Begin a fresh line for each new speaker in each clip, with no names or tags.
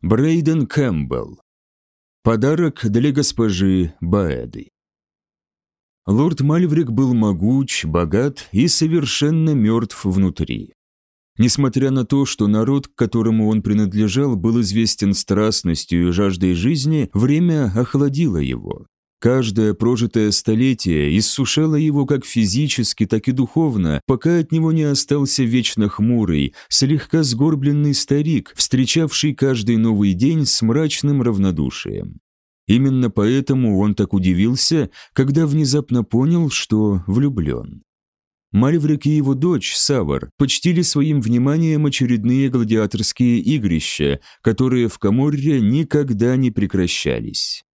Брейден Кэмпбелл. Подарок для госпожи Баэды. Лорд Мальврик был могуч, богат и совершенно мертв внутри. Несмотря на то, что народ, к которому он принадлежал, был известен страстностью и жаждой жизни, время охладило его. Каждое прожитое столетие иссушало его как физически, так и духовно, пока от него не остался вечно хмурый, слегка сгорбленный старик, встречавший каждый новый день с мрачным равнодушием. Именно поэтому он так удивился, когда внезапно понял, что влюблен. Мальврик и его дочь, Савар, почтили своим вниманием очередные гладиаторские игрища, которые в Каморре никогда не прекращались.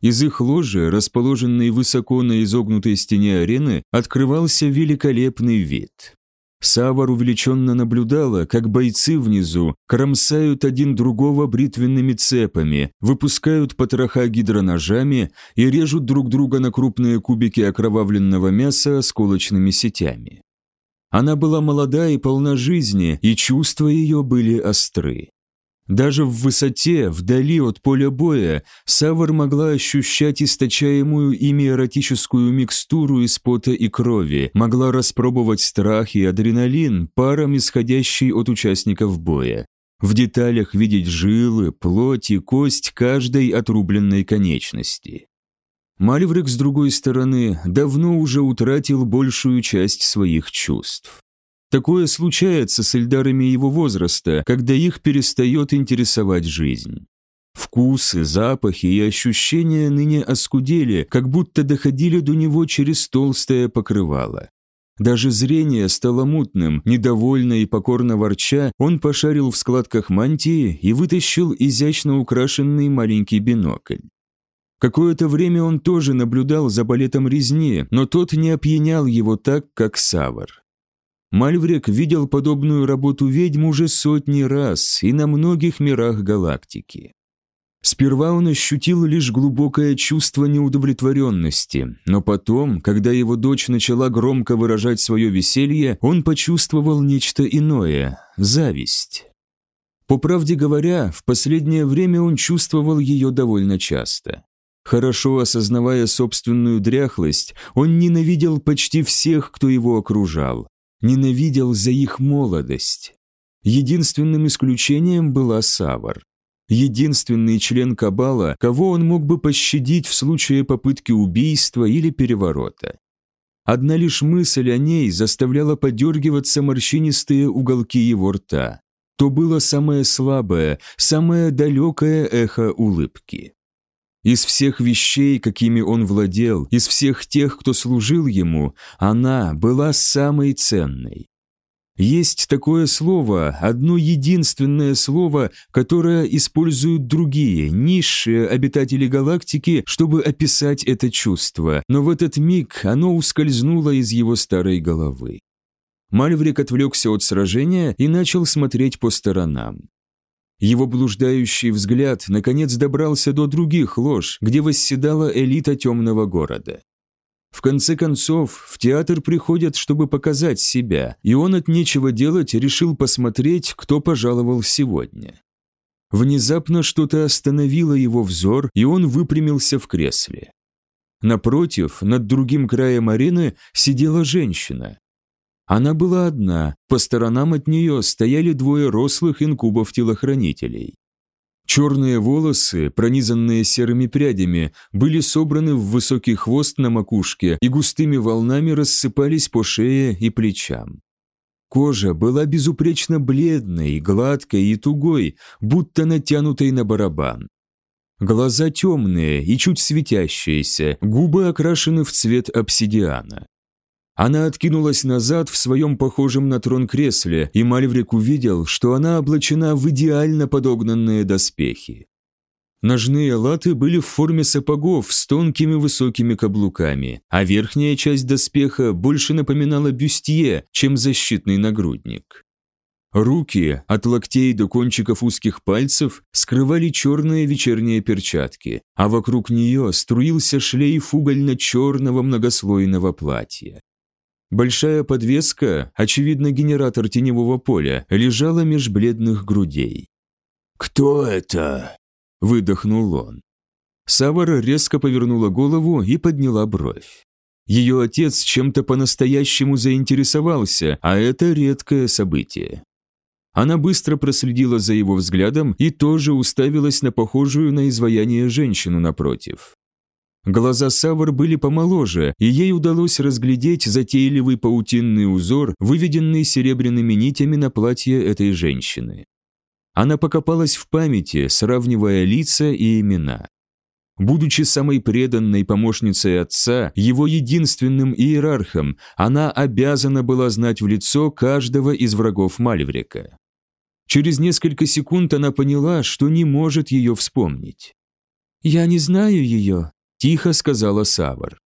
Из их ложи, расположенной высоко на изогнутой стене арены, открывался великолепный вид. Савар увлеченно наблюдала, как бойцы внизу кромсают один другого бритвенными цепами, выпускают потроха гидроножами и режут друг друга на крупные кубики окровавленного мяса осколочными сетями. Она была молода и полна жизни, и чувства ее были остры. Даже в высоте, вдали от поля боя, Савар могла ощущать источаемую ими эротическую микстуру из пота и крови, могла распробовать страх и адреналин, паром исходящий от участников боя. В деталях видеть жилы, плоть и кость каждой отрубленной конечности. Мальврик, с другой стороны, давно уже утратил большую часть своих чувств. Такое случается с эльдарами его возраста, когда их перестает интересовать жизнь. Вкусы, запахи и ощущения ныне оскудели, как будто доходили до него через толстое покрывало. Даже зрение стало мутным, недовольно и покорно ворча, он пошарил в складках мантии и вытащил изящно украшенный маленький бинокль. Какое-то время он тоже наблюдал за балетом резни, но тот не опьянял его так, как Савар. Мальврек видел подобную работу ведьм уже сотни раз и на многих мирах галактики. Сперва он ощутил лишь глубокое чувство неудовлетворенности, но потом, когда его дочь начала громко выражать свое веселье, он почувствовал нечто иное – зависть. По правде говоря, в последнее время он чувствовал ее довольно часто. Хорошо осознавая собственную дряхлость, он ненавидел почти всех, кто его окружал, ненавидел за их молодость. Единственным исключением была Савар. Единственный член Кабала, кого он мог бы пощадить в случае попытки убийства или переворота. Одна лишь мысль о ней заставляла подергиваться морщинистые уголки его рта. То было самое слабое, самое далекое эхо улыбки. Из всех вещей, какими он владел, из всех тех, кто служил ему, она была самой ценной. Есть такое слово, одно единственное слово, которое используют другие, низшие обитатели галактики, чтобы описать это чувство, но в этот миг оно ускользнуло из его старой головы. Мальврик отвлекся от сражения и начал смотреть по сторонам. Его блуждающий взгляд наконец добрался до других лож, где восседала элита темного города. В конце концов, в театр приходят, чтобы показать себя, и он от нечего делать решил посмотреть, кто пожаловал сегодня. Внезапно что-то остановило его взор, и он выпрямился в кресле. Напротив, над другим краем арены, сидела женщина. Она была одна, по сторонам от нее стояли двое рослых инкубов-телохранителей. Черные волосы, пронизанные серыми прядями, были собраны в высокий хвост на макушке и густыми волнами рассыпались по шее и плечам. Кожа была безупречно бледной, гладкой и тугой, будто натянутой на барабан. Глаза темные и чуть светящиеся, губы окрашены в цвет обсидиана. Она откинулась назад в своем похожем на трон кресле, и Мальврик увидел, что она облачена в идеально подогнанные доспехи. Ножные латы были в форме сапогов с тонкими высокими каблуками, а верхняя часть доспеха больше напоминала бюстье, чем защитный нагрудник. Руки, от локтей до кончиков узких пальцев, скрывали черные вечерние перчатки, а вокруг нее струился шлейф угольно-черного многослойного платья. Большая подвеска, очевидно генератор теневого поля, лежала меж бледных грудей.
«Кто это?» – выдохнул он.
Савара резко повернула голову и подняла бровь. Ее отец чем-то по-настоящему заинтересовался, а это редкое событие. Она быстро проследила за его взглядом и тоже уставилась на похожую на изваяние женщину напротив. Глаза Савар были помоложе, и ей удалось разглядеть затейливый паутинный узор, выведенный серебряными нитями на платье этой женщины. Она покопалась в памяти, сравнивая лица и имена. Будучи самой преданной помощницей отца, его единственным иерархом, она обязана была знать в лицо каждого из врагов Мальврика. Через несколько секунд она поняла, что не может ее вспомнить.
«Я не знаю ее», –
тихо сказала Савар.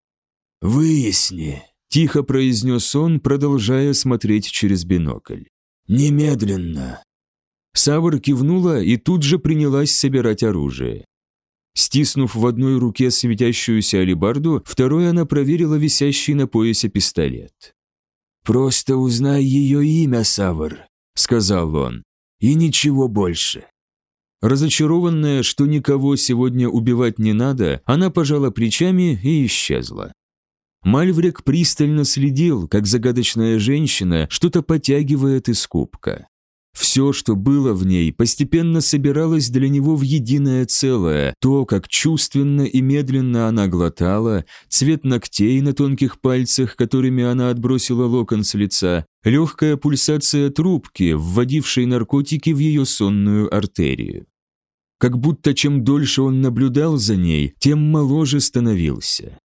«Выясни», –
тихо произнес он, продолжая смотреть через бинокль.
«Немедленно».
Савар кивнула и тут же принялась собирать оружие. Стиснув в одной руке светящуюся алебарду, второй она проверила висящий на поясе пистолет.
«Просто узнай ее имя, Савар», — сказал он, — «и ничего больше».
Разочарованная, что никого сегодня убивать не надо, она пожала плечами и исчезла. Мальврек пристально следил, как загадочная женщина что-то потягивает из кубка. Все, что было в ней, постепенно собиралось для него в единое целое, то, как чувственно и медленно она глотала, цвет ногтей на тонких пальцах, которыми она отбросила локон с лица, легкая пульсация трубки, вводившей наркотики в ее сонную артерию. Как будто чем дольше он наблюдал за ней, тем моложе становился.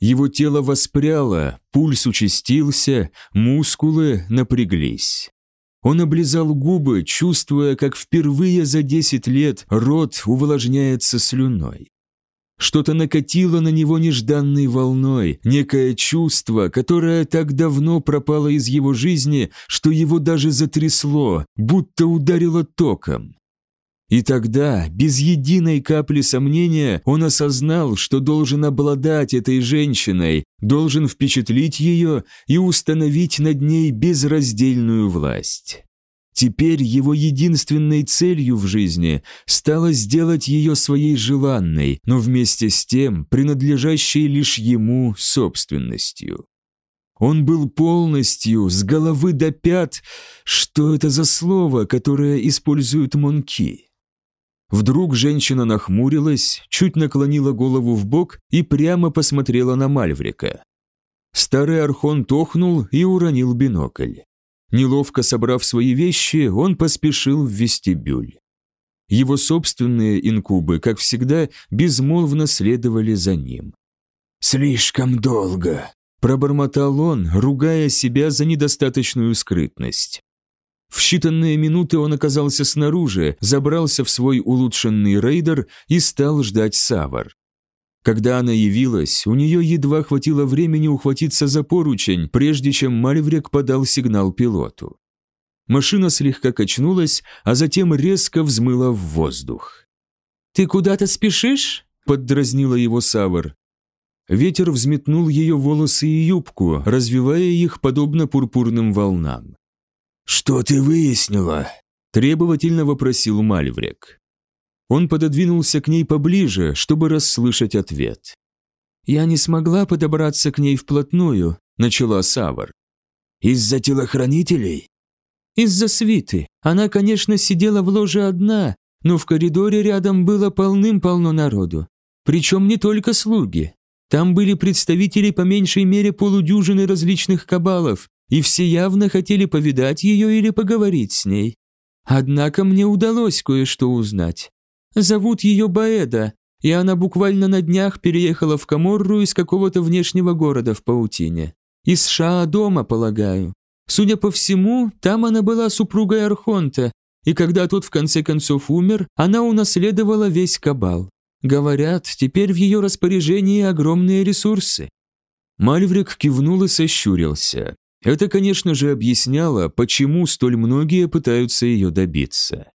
Его тело воспряло, пульс участился, мускулы напряглись. Он облизал губы, чувствуя, как впервые за десять лет рот увлажняется слюной. Что-то накатило на него нежданной волной, некое чувство, которое так давно пропало из его жизни, что его даже затрясло, будто ударило током. И тогда, без единой капли сомнения, он осознал, что должен обладать этой женщиной, должен впечатлить ее и установить над ней безраздельную власть. Теперь его единственной целью в жизни стало сделать ее своей желанной, но вместе с тем принадлежащей лишь ему собственностью. Он был полностью, с головы до пят, что это за слово, которое используют монки? Вдруг женщина нахмурилась, чуть наклонила голову в бок и прямо посмотрела на Мальврика. Старый архон тохнул и уронил бинокль. Неловко собрав свои вещи, он поспешил в вестибюль. Его собственные инкубы, как всегда, безмолвно следовали за ним.
«Слишком долго», –
пробормотал он, ругая себя за недостаточную скрытность. В считанные минуты он оказался снаружи, забрался в свой улучшенный рейдер и стал ждать Савар. Когда она явилась, у нее едва хватило времени ухватиться за поручень, прежде чем Мальврек подал сигнал пилоту. Машина слегка качнулась, а затем резко взмыла в воздух.
«Ты куда-то спешишь?» – поддразнила его Савар.
Ветер взметнул ее волосы и юбку, развивая их подобно пурпурным волнам.
«Что ты выяснила?»
– требовательно вопросил Мальврек. Он пододвинулся к ней поближе, чтобы расслышать ответ.
«Я не смогла подобраться к ней вплотную», – начала Савар.
«Из-за телохранителей?»
«Из-за свиты. Она, конечно, сидела в ложе одна, но в коридоре рядом было полным-полно народу. Причем не только слуги. Там были представители по меньшей мере полудюжины различных кабалов, и все явно хотели повидать ее или поговорить с ней. Однако мне удалось кое-что узнать. Зовут ее Баэда, и она буквально на днях переехала в Каморру из какого-то внешнего города в Паутине. Из Шаа-дома, полагаю. Судя по всему, там она была супругой Архонта, и когда тот в конце концов умер, она унаследовала весь Кабал. Говорят, теперь в ее распоряжении огромные ресурсы.
Мальврик кивнул и сощурился. Это, конечно же, объясняло, почему столь многие пытаются ее добиться.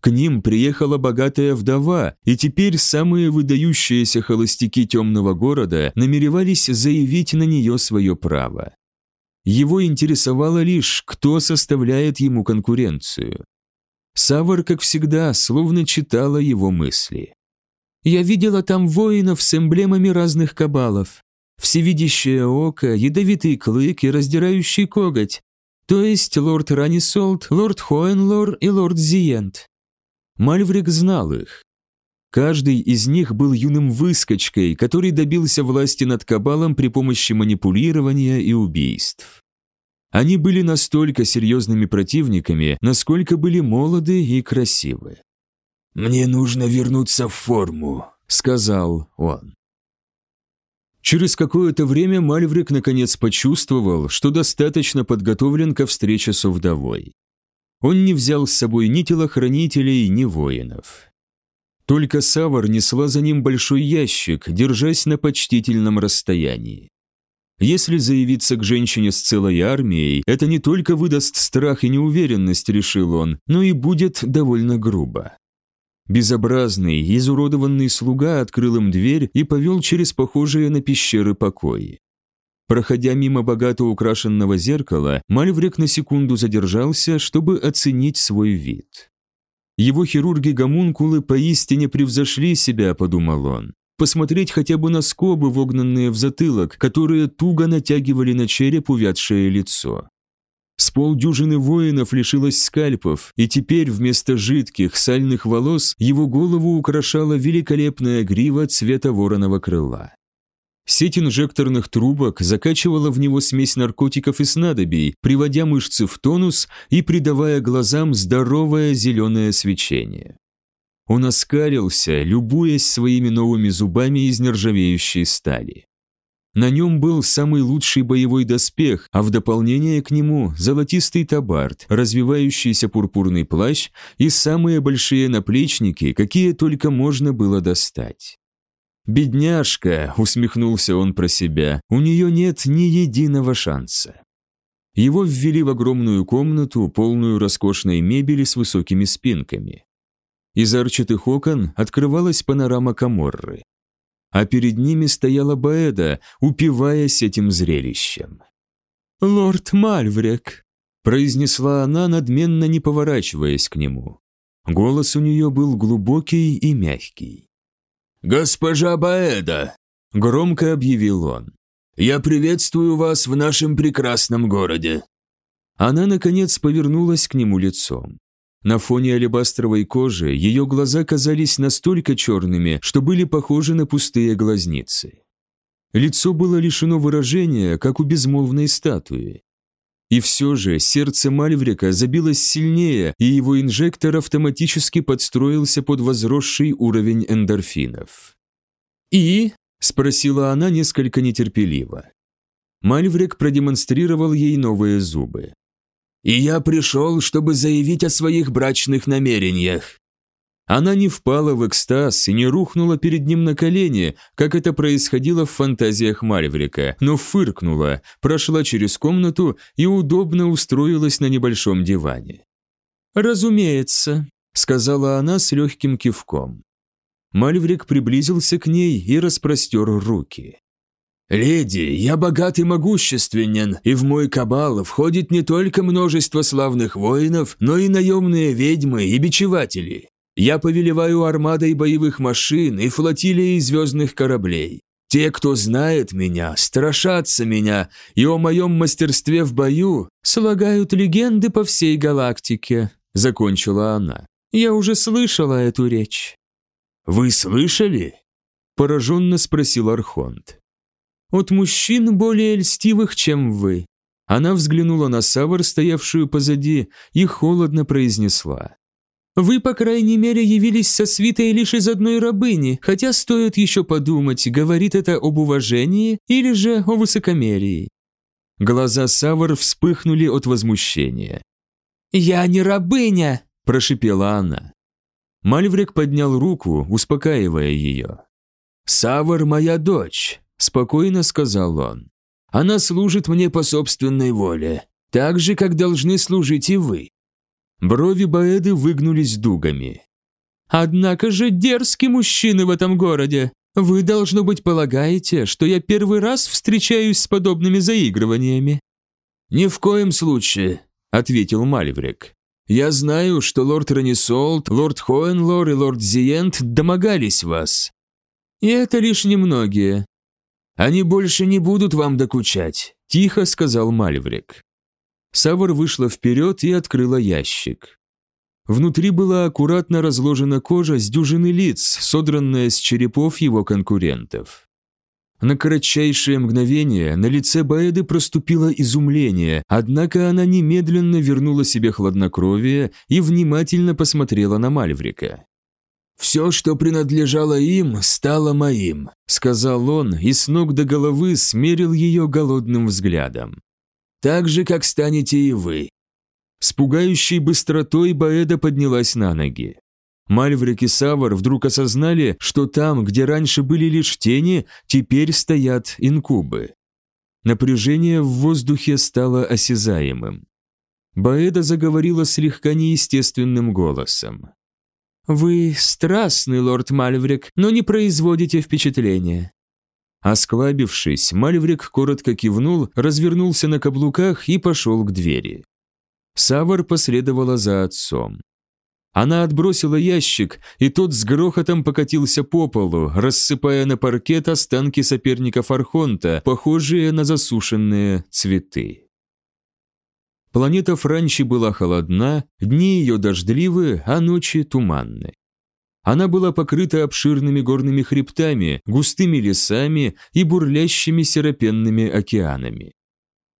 К ним приехала богатая вдова, и теперь самые выдающиеся холостяки темного города намеревались заявить на нее свое право. Его интересовало лишь, кто составляет ему конкуренцию. Савар, как всегда, словно читала его мысли.
«Я видела там воинов с эмблемами разных кабалов. Всевидящее око, ядовитый клык и раздирающий коготь. То есть лорд Ранисолт, лорд Хоенлор и лорд Зиент».
Мальврик знал их. Каждый из них был юным выскочкой, который добился власти над Кабалом при помощи манипулирования и убийств. Они были настолько серьезными противниками, насколько были молоды и красивы.
«Мне нужно вернуться в форму», — сказал он.
Через какое-то время Мальврик наконец почувствовал, что достаточно подготовлен ко встрече с вдовой. Он не взял с собой ни телохранителей, ни воинов. Только Савар несла за ним большой ящик, держась на почтительном расстоянии. Если заявиться к женщине с целой армией, это не только выдаст страх и неуверенность, решил он, но и будет довольно грубо. Безобразный, изуродованный слуга открыл им дверь и повел через похожие на пещеры покои. Проходя мимо богато украшенного зеркала, Мальврек на секунду задержался, чтобы оценить свой вид. Его хирурги-гомункулы поистине превзошли себя, подумал он. Посмотреть хотя бы на скобы, вогнанные в затылок, которые туго натягивали на череп увядшее лицо. С полдюжины воинов лишилось скальпов, и теперь вместо жидких, сальных волос его голову украшала великолепная грива цвета вороного крыла. Сеть инжекторных трубок закачивала в него смесь наркотиков и снадобий, приводя мышцы в тонус и придавая глазам здоровое зеленое свечение. Он оскалился, любуясь своими новыми зубами из нержавеющей стали. На нем был самый лучший боевой доспех, а в дополнение к нему золотистый табард, развивающийся пурпурный плащ и самые большие наплечники, какие только можно было достать. «Бедняжка», — усмехнулся он про себя, — «у нее нет ни единого шанса». Его ввели в огромную комнату, полную роскошной мебели с высокими спинками. Из арчатых окон открывалась панорама Каморры. А перед ними стояла Баэда, упиваясь этим зрелищем.
«Лорд Мальврек», —
произнесла она, надменно не поворачиваясь к нему. Голос у нее был глубокий и мягкий.
«Госпожа Баэда!»
– громко объявил он.
«Я приветствую вас в нашем прекрасном городе!»
Она, наконец, повернулась к нему лицом. На фоне алебастровой кожи ее глаза казались настолько черными, что были похожи на пустые глазницы. Лицо было лишено выражения, как у безмолвной статуи. И все же сердце Мальврика забилось сильнее, и его инжектор автоматически подстроился под возросший уровень эндорфинов.
«И?»
– спросила она несколько нетерпеливо. Мальврик продемонстрировал ей новые зубы.
«И я пришел, чтобы заявить о своих брачных намерениях.
Она не впала в экстаз и не рухнула перед ним на колени, как это происходило в фантазиях Мальврика, но фыркнула, прошла через комнату и удобно устроилась на небольшом диване.
«Разумеется», — сказала она с легким кивком.
Мальврик приблизился к ней и распростер руки.
«Леди, я богат и могущественен, и в мой кабал входит не только множество славных воинов, но и наемные ведьмы и бичеватели. Я повелеваю армадой боевых машин и флотилией звездных кораблей. Те, кто знает меня, страшатся меня, и о моем мастерстве в бою
слагают легенды по всей галактике», — закончила она. «Я уже слышала эту речь».
«Вы слышали?»
— пораженно спросил Архонт.
«От мужчин более льстивых, чем вы».
Она взглянула на Савар, стоявшую позади, и холодно произнесла.
Вы, по крайней мере, явились со свитой лишь из одной рабыни, хотя стоит еще подумать, говорит это об уважении или же о высокомерии».
Глаза Савар вспыхнули от возмущения.
«Я не рабыня!»
– прошипела она. Мальврик поднял руку, успокаивая ее.
«Савар моя дочь», – спокойно сказал он. «Она служит мне по собственной воле, так же, как должны служить и вы.
Брови Баэды выгнулись дугами.
«Однако же дерзкий мужчины в этом городе. Вы, должно быть, полагаете, что я первый раз встречаюсь с подобными заигрываниями?»
«Ни в коем случае», — ответил Мальврик. Я знаю, что лорд Ранисолт, лорд Хоенлор и лорд Зиент домогались вас.
И это лишь немногие.
Они больше не будут вам докучать, тихо сказал Мальврик.
Савар вышла вперед и открыла ящик. Внутри была аккуратно разложена кожа с дюжины лиц, содранная с черепов его конкурентов. На кратчайшее мгновение на лице Баэды проступило изумление, однако она немедленно вернула себе хладнокровие и внимательно посмотрела на Мальврика.
«Все, что принадлежало им, стало моим», — сказал он и с ног до головы смерил ее голодным взглядом. «Так же, как станете и вы».
С пугающей быстротой Баэда поднялась на ноги. Мальврик и Савар вдруг осознали, что там, где раньше были лишь тени, теперь стоят инкубы. Напряжение в воздухе стало осязаемым. Баэда заговорила слегка неестественным голосом.
«Вы страстный, лорд Мальврик, но не производите впечатления».
Осклабившись, Мальврик коротко кивнул, развернулся на каблуках и пошел к двери. Савар последовала за отцом. Она отбросила ящик, и тот с грохотом покатился по полу, рассыпая на паркет останки соперников Архонта, похожие на засушенные цветы. Планета Франчи была холодна, дни ее дождливы, а ночи туманны. Она была покрыта обширными горными хребтами, густыми лесами и бурлящими серопенными океанами.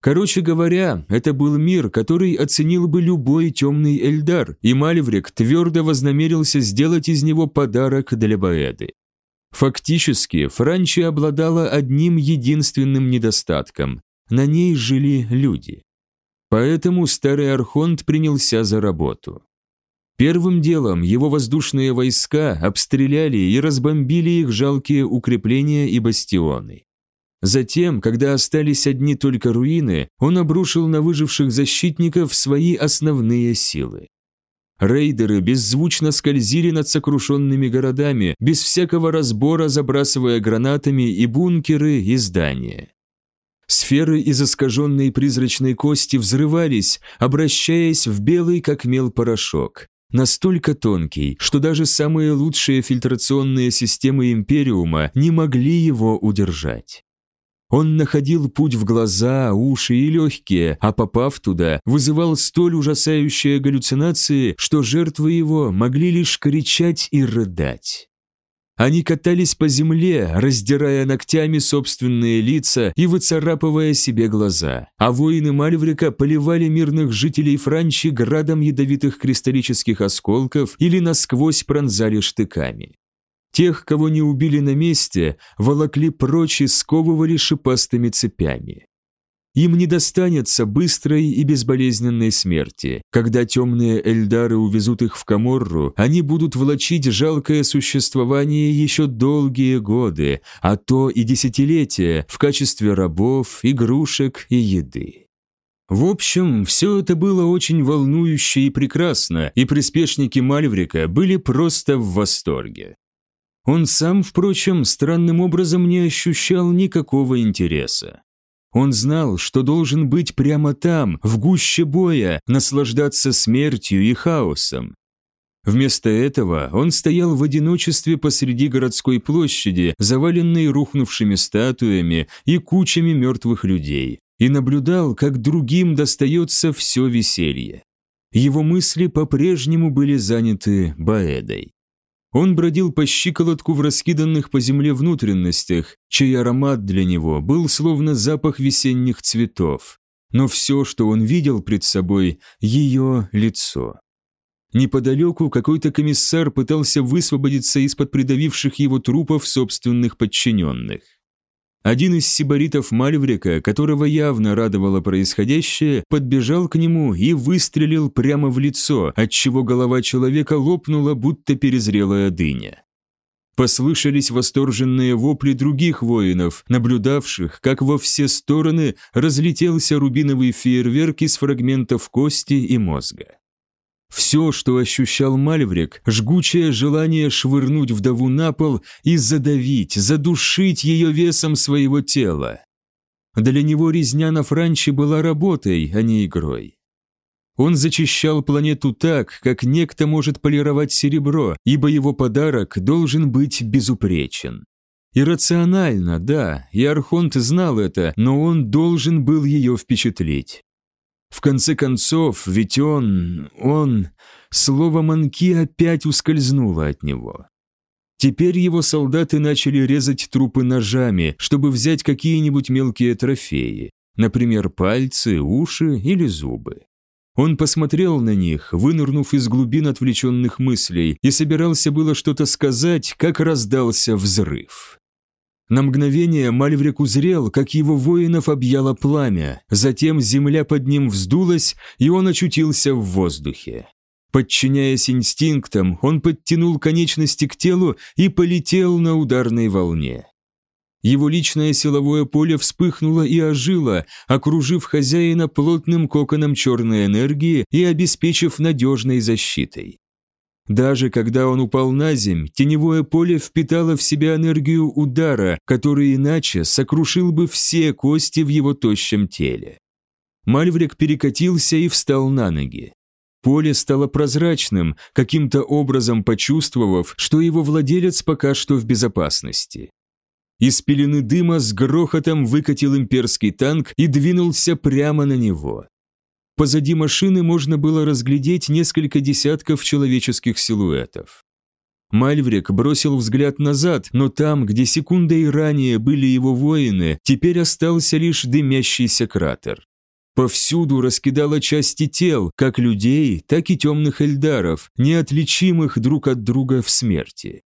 Короче говоря, это был мир, который оценил бы любой темный Эльдар, и Мальврик твердо вознамерился сделать из него подарок для Баэды. Фактически, Франчи обладала одним единственным недостатком – на ней жили люди. Поэтому старый Архонт принялся за работу. Первым делом его воздушные войска обстреляли и разбомбили их жалкие укрепления и бастионы. Затем, когда остались одни только руины, он обрушил на выживших защитников свои основные силы. Рейдеры беззвучно скользили над сокрушенными городами, без всякого разбора забрасывая гранатами и бункеры, и здания. Сферы из искаженной призрачной кости взрывались, обращаясь в белый как мел порошок, настолько тонкий, что даже самые лучшие фильтрационные системы Империума не могли его удержать. Он находил путь в глаза, уши и легкие, а попав туда, вызывал столь ужасающие галлюцинации, что жертвы его могли лишь кричать и рыдать. Они катались по земле, раздирая ногтями собственные лица и выцарапывая себе глаза, а воины Мальврика поливали мирных жителей Франчи градом ядовитых кристаллических осколков или насквозь пронзали штыками. Тех, кого не убили на месте, волокли прочь и сковывали шипастыми цепями. Им не достанется быстрой и безболезненной смерти. Когда темные эльдары увезут их в Каморру, они будут влачить жалкое существование еще долгие годы, а то и десятилетия в качестве рабов, игрушек и еды. В общем, все это было очень волнующе и прекрасно, и приспешники Мальврика были просто в восторге. Он сам, впрочем, странным образом не ощущал никакого интереса. Он знал, что должен быть прямо там, в гуще боя, наслаждаться смертью и хаосом. Вместо этого он стоял в одиночестве посреди городской площади, заваленной рухнувшими статуями и кучами мертвых людей, и наблюдал, как другим достается все веселье. Его мысли по-прежнему были заняты Баэдой. Он бродил по щиколотку в раскиданных по земле внутренностях, чей аромат для него был словно запах весенних цветов. Но все, что он видел пред собой, ее лицо. Неподалеку какой-то комиссар пытался высвободиться из-под придавивших его трупов собственных подчиненных. Один из сибаритов Мальврика, которого явно радовало происходящее, подбежал к нему и выстрелил прямо в лицо, отчего голова человека лопнула, будто перезрелая дыня. Послышались восторженные вопли других воинов, наблюдавших, как во все стороны разлетелся рубиновый фейерверк из фрагментов кости и мозга. Все, что ощущал Мальврик, жгучее желание швырнуть вдову на пол и задавить, задушить ее весом своего тела. Для него резня на Франче была работой, а не игрой. Он зачищал планету так, как некто может полировать серебро, ибо его подарок должен быть безупречен. Иррационально, да, и Архонт знал это, но он должен был ее впечатлить. В конце концов, ведь он... он... Слово «манки» опять ускользнуло от него. Теперь его солдаты начали резать трупы ножами, чтобы взять какие-нибудь мелкие трофеи, например, пальцы, уши или зубы. Он посмотрел на них, вынырнув из глубин отвлеченных мыслей, и собирался было что-то сказать, как раздался взрыв. На мгновение Мальврик узрел, как его воинов объяло пламя, затем земля под ним вздулась, и он очутился в воздухе. Подчиняясь инстинктам, он подтянул конечности к телу и полетел на ударной волне. Его личное силовое поле вспыхнуло и ожило, окружив хозяина плотным коконом черной энергии и обеспечив надежной защитой. Даже когда он упал на земь, теневое поле впитало в себя энергию удара, который иначе сокрушил бы все кости в его тощем теле. Мальврик перекатился и встал на ноги. Поле стало прозрачным, каким-то образом почувствовав, что его владелец пока что в безопасности. Из пелены дыма с грохотом выкатил имперский танк и двинулся прямо на него. Позади машины можно было разглядеть несколько десятков человеческих силуэтов. Мальврик бросил взгляд назад, но там, где секундой ранее были его воины, теперь остался лишь дымящийся кратер. Повсюду раскидало части тел, как людей, так и темных эльдаров, неотличимых друг от друга в смерти.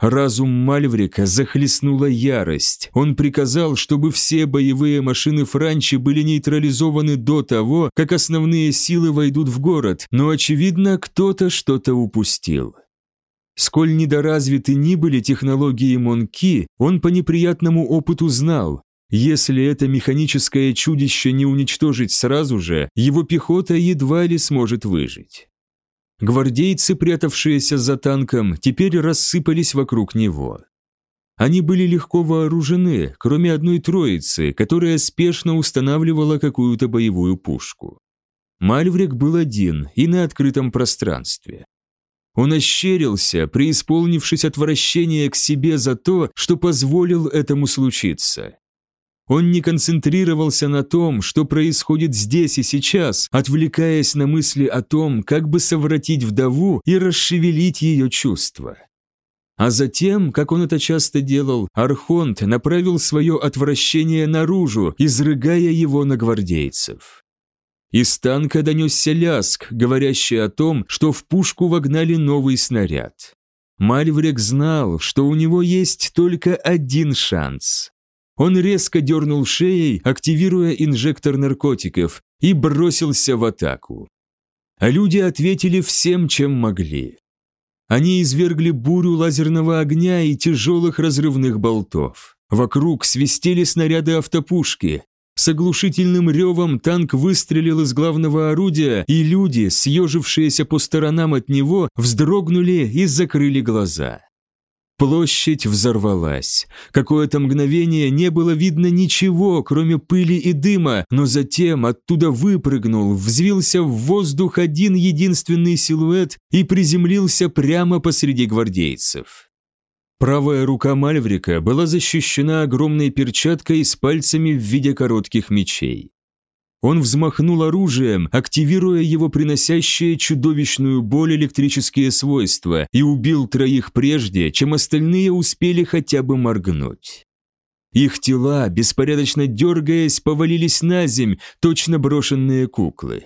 Разум Мальврика захлестнула ярость. Он приказал, чтобы все боевые машины Франчи были нейтрализованы до того, как основные силы войдут в город, но, очевидно, кто-то что-то упустил. Сколь недоразвиты ни были технологии Монки, он по неприятному опыту знал, если это механическое чудище не уничтожить сразу же, его пехота едва ли сможет выжить. Гвардейцы, прятавшиеся за танком, теперь рассыпались вокруг него. Они были легко вооружены, кроме одной троицы, которая спешно устанавливала какую-то боевую пушку. Мальврик был один и на открытом пространстве. Он ощерился, преисполнившись отвращения к себе за то, что позволил этому случиться. Он не концентрировался на том, что происходит здесь и сейчас, отвлекаясь на мысли о том, как бы совратить вдову и расшевелить ее чувства. А затем, как он это часто делал, Архонт направил свое отвращение наружу, изрыгая его на гвардейцев. Из танка донесся ляск, говорящий о том, что в пушку вогнали новый снаряд. Мальврек знал, что у него есть только один шанс. Он резко дернул шеей, активируя инжектор наркотиков, и бросился в атаку. А люди ответили всем, чем могли. Они извергли бурю лазерного огня и тяжелых разрывных болтов. Вокруг свистели снаряды автопушки. С оглушительным ревом танк выстрелил из главного орудия, и люди, съежившиеся по сторонам от него, вздрогнули и закрыли глаза. Площадь взорвалась. Какое-то мгновение не было видно ничего, кроме пыли и дыма, но затем оттуда выпрыгнул, взвился в воздух один единственный силуэт и приземлился прямо посреди гвардейцев. Правая рука Мальврика была защищена огромной перчаткой с пальцами в виде коротких мечей. Он взмахнул оружием, активируя его приносящее чудовищную боль электрические свойства, и убил троих прежде, чем остальные успели хотя бы моргнуть. Их тела, беспорядочно дергаясь, повалились на земь, точно брошенные куклы.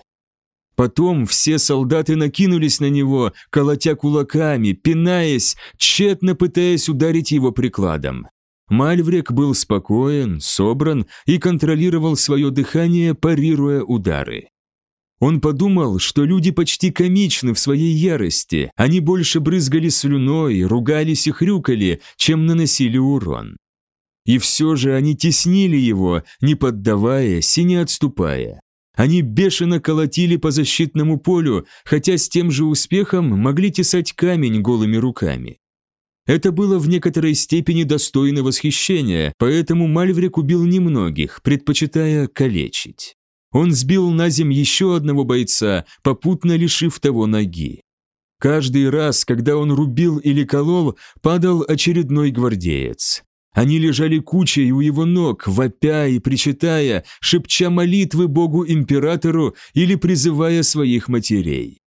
Потом все солдаты накинулись на него, колотя кулаками, пинаясь, тщетно пытаясь ударить его прикладом. Мальврек был спокоен, собран и контролировал свое дыхание, парируя удары. Он подумал, что люди почти комичны в своей ярости, они больше брызгали слюной, ругались и хрюкали, чем наносили урон. И все же они теснили его, не поддаваясь и не отступая. Они бешено колотили по защитному полю, хотя с тем же успехом могли тесать камень голыми руками. Это было в некоторой степени достойно восхищения, поэтому Мальврик убил немногих, предпочитая калечить. он сбил на земь еще одного бойца, попутно лишив того ноги. Каждый раз, когда он рубил или колол, падал очередной гвардеец. Они лежали кучей у его ног, вопя и причитая, шепча молитвы богу-императору или призывая своих матерей.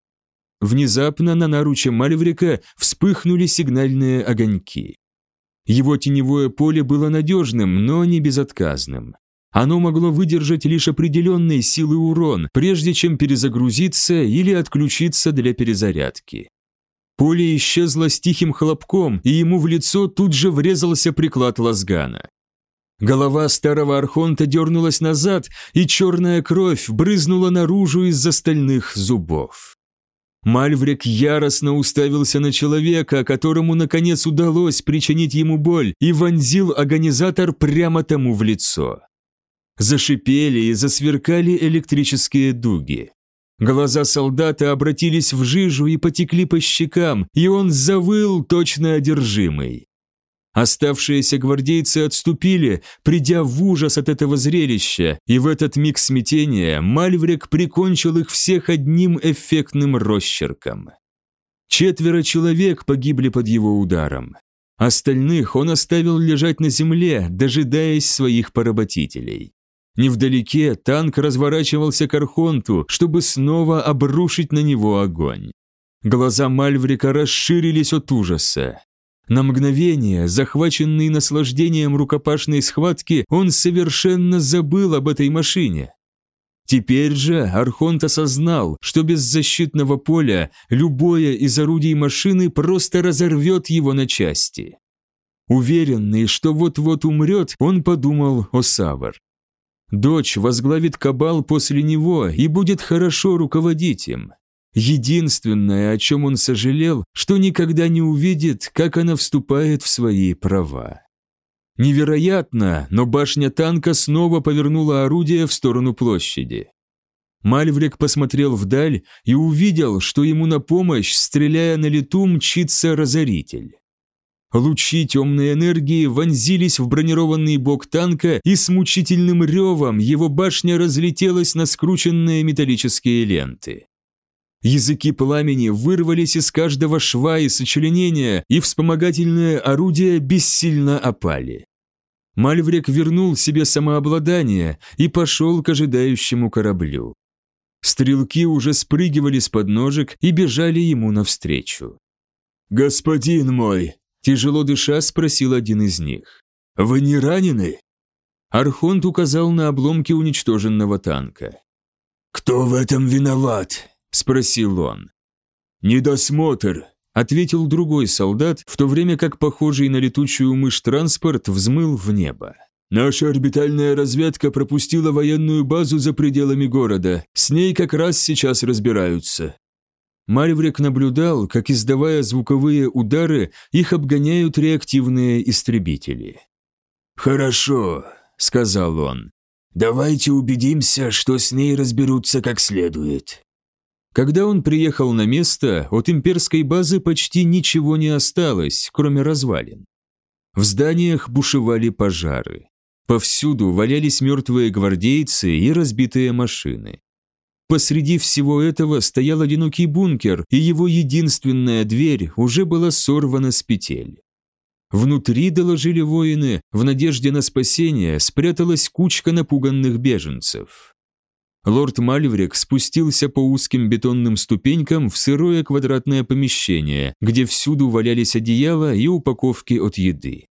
Внезапно на наруче Мальврика вспыхнули сигнальные огоньки. Его теневое поле было надежным, но не безотказным. Оно могло выдержать лишь определенные силы урон, прежде чем перезагрузиться или отключиться для перезарядки. Поле исчезло с тихим хлопком, и ему в лицо тут же врезался приклад лазгана. Голова старого архонта дернулась назад, и черная кровь брызнула наружу из-за стальных зубов. Мальврик яростно уставился на человека, которому наконец удалось причинить ему боль, и вонзил агонизатор прямо тому в лицо. Зашипели и засверкали электрические дуги. Глаза солдата обратились в жижу и потекли по щекам, и он завыл, точно одержимый. Оставшиеся гвардейцы отступили, придя в ужас от этого зрелища, и в этот миг смятения Мальврик прикончил их всех одним эффектным росчерком. Четверо человек погибли под его ударом. Остальных он оставил лежать на земле, дожидаясь своих поработителей. Невдалеке танк разворачивался к Архонту, чтобы снова обрушить на него огонь. Глаза Мальврика расширились от ужаса. На мгновение, захваченный наслаждением рукопашной схватки, он совершенно забыл об этой машине. Теперь же Архонт осознал, что без защитного поля любое из орудий машины просто разорвет его на части. Уверенный, что вот-вот умрет, он подумал о Савар. Дочь возглавит кабал после него и будет хорошо руководить им. Единственное, о чем он сожалел, что никогда не увидит, как она вступает в свои права. Невероятно, но башня танка снова повернула орудие в сторону площади. Мальврик посмотрел вдаль и увидел, что ему на помощь, стреляя на лету, мчится разоритель. Лучи темной энергии вонзились в бронированный бок танка, и с мучительным ревом его башня разлетелась на скрученные металлические ленты. Языки пламени вырвались из каждого шва и сочленения, и вспомогательные орудия бессильно опали. Мальврек вернул себе самообладание и пошел к ожидающему кораблю. Стрелки уже спрыгивали с подножек и бежали ему навстречу. «Господин мой!» Тяжело дыша, спросил один из них. «Вы не ранены?» Архонт указал на обломки уничтоженного танка. «Кто в этом виноват?» – спросил он. «Недосмотр», – ответил другой солдат, в то время как похожий на летучую мышь транспорт взмыл в небо. «Наша орбитальная разведка пропустила военную базу за пределами города. С ней как раз сейчас разбираются. Мальврик наблюдал, как, издавая звуковые удары, их обгоняют реактивные истребители. «Хорошо», — сказал он. «Давайте убедимся, что с ней разберутся как следует». Когда он приехал на место, от имперской базы почти ничего не осталось, кроме развалин. В зданиях бушевали пожары. Повсюду валялись мертвые гвардейцы и разбитые машины. Посреди всего этого стоял одинокий бункер, и его единственная дверь уже была сорвана с петель. Внутри, доложили воины, в надежде на спасение спряталась кучка напуганных беженцев. Лорд Мальврик спустился по узким бетонным ступенькам в сырое квадратное помещение, где всюду валялись одеяла и упаковки от еды.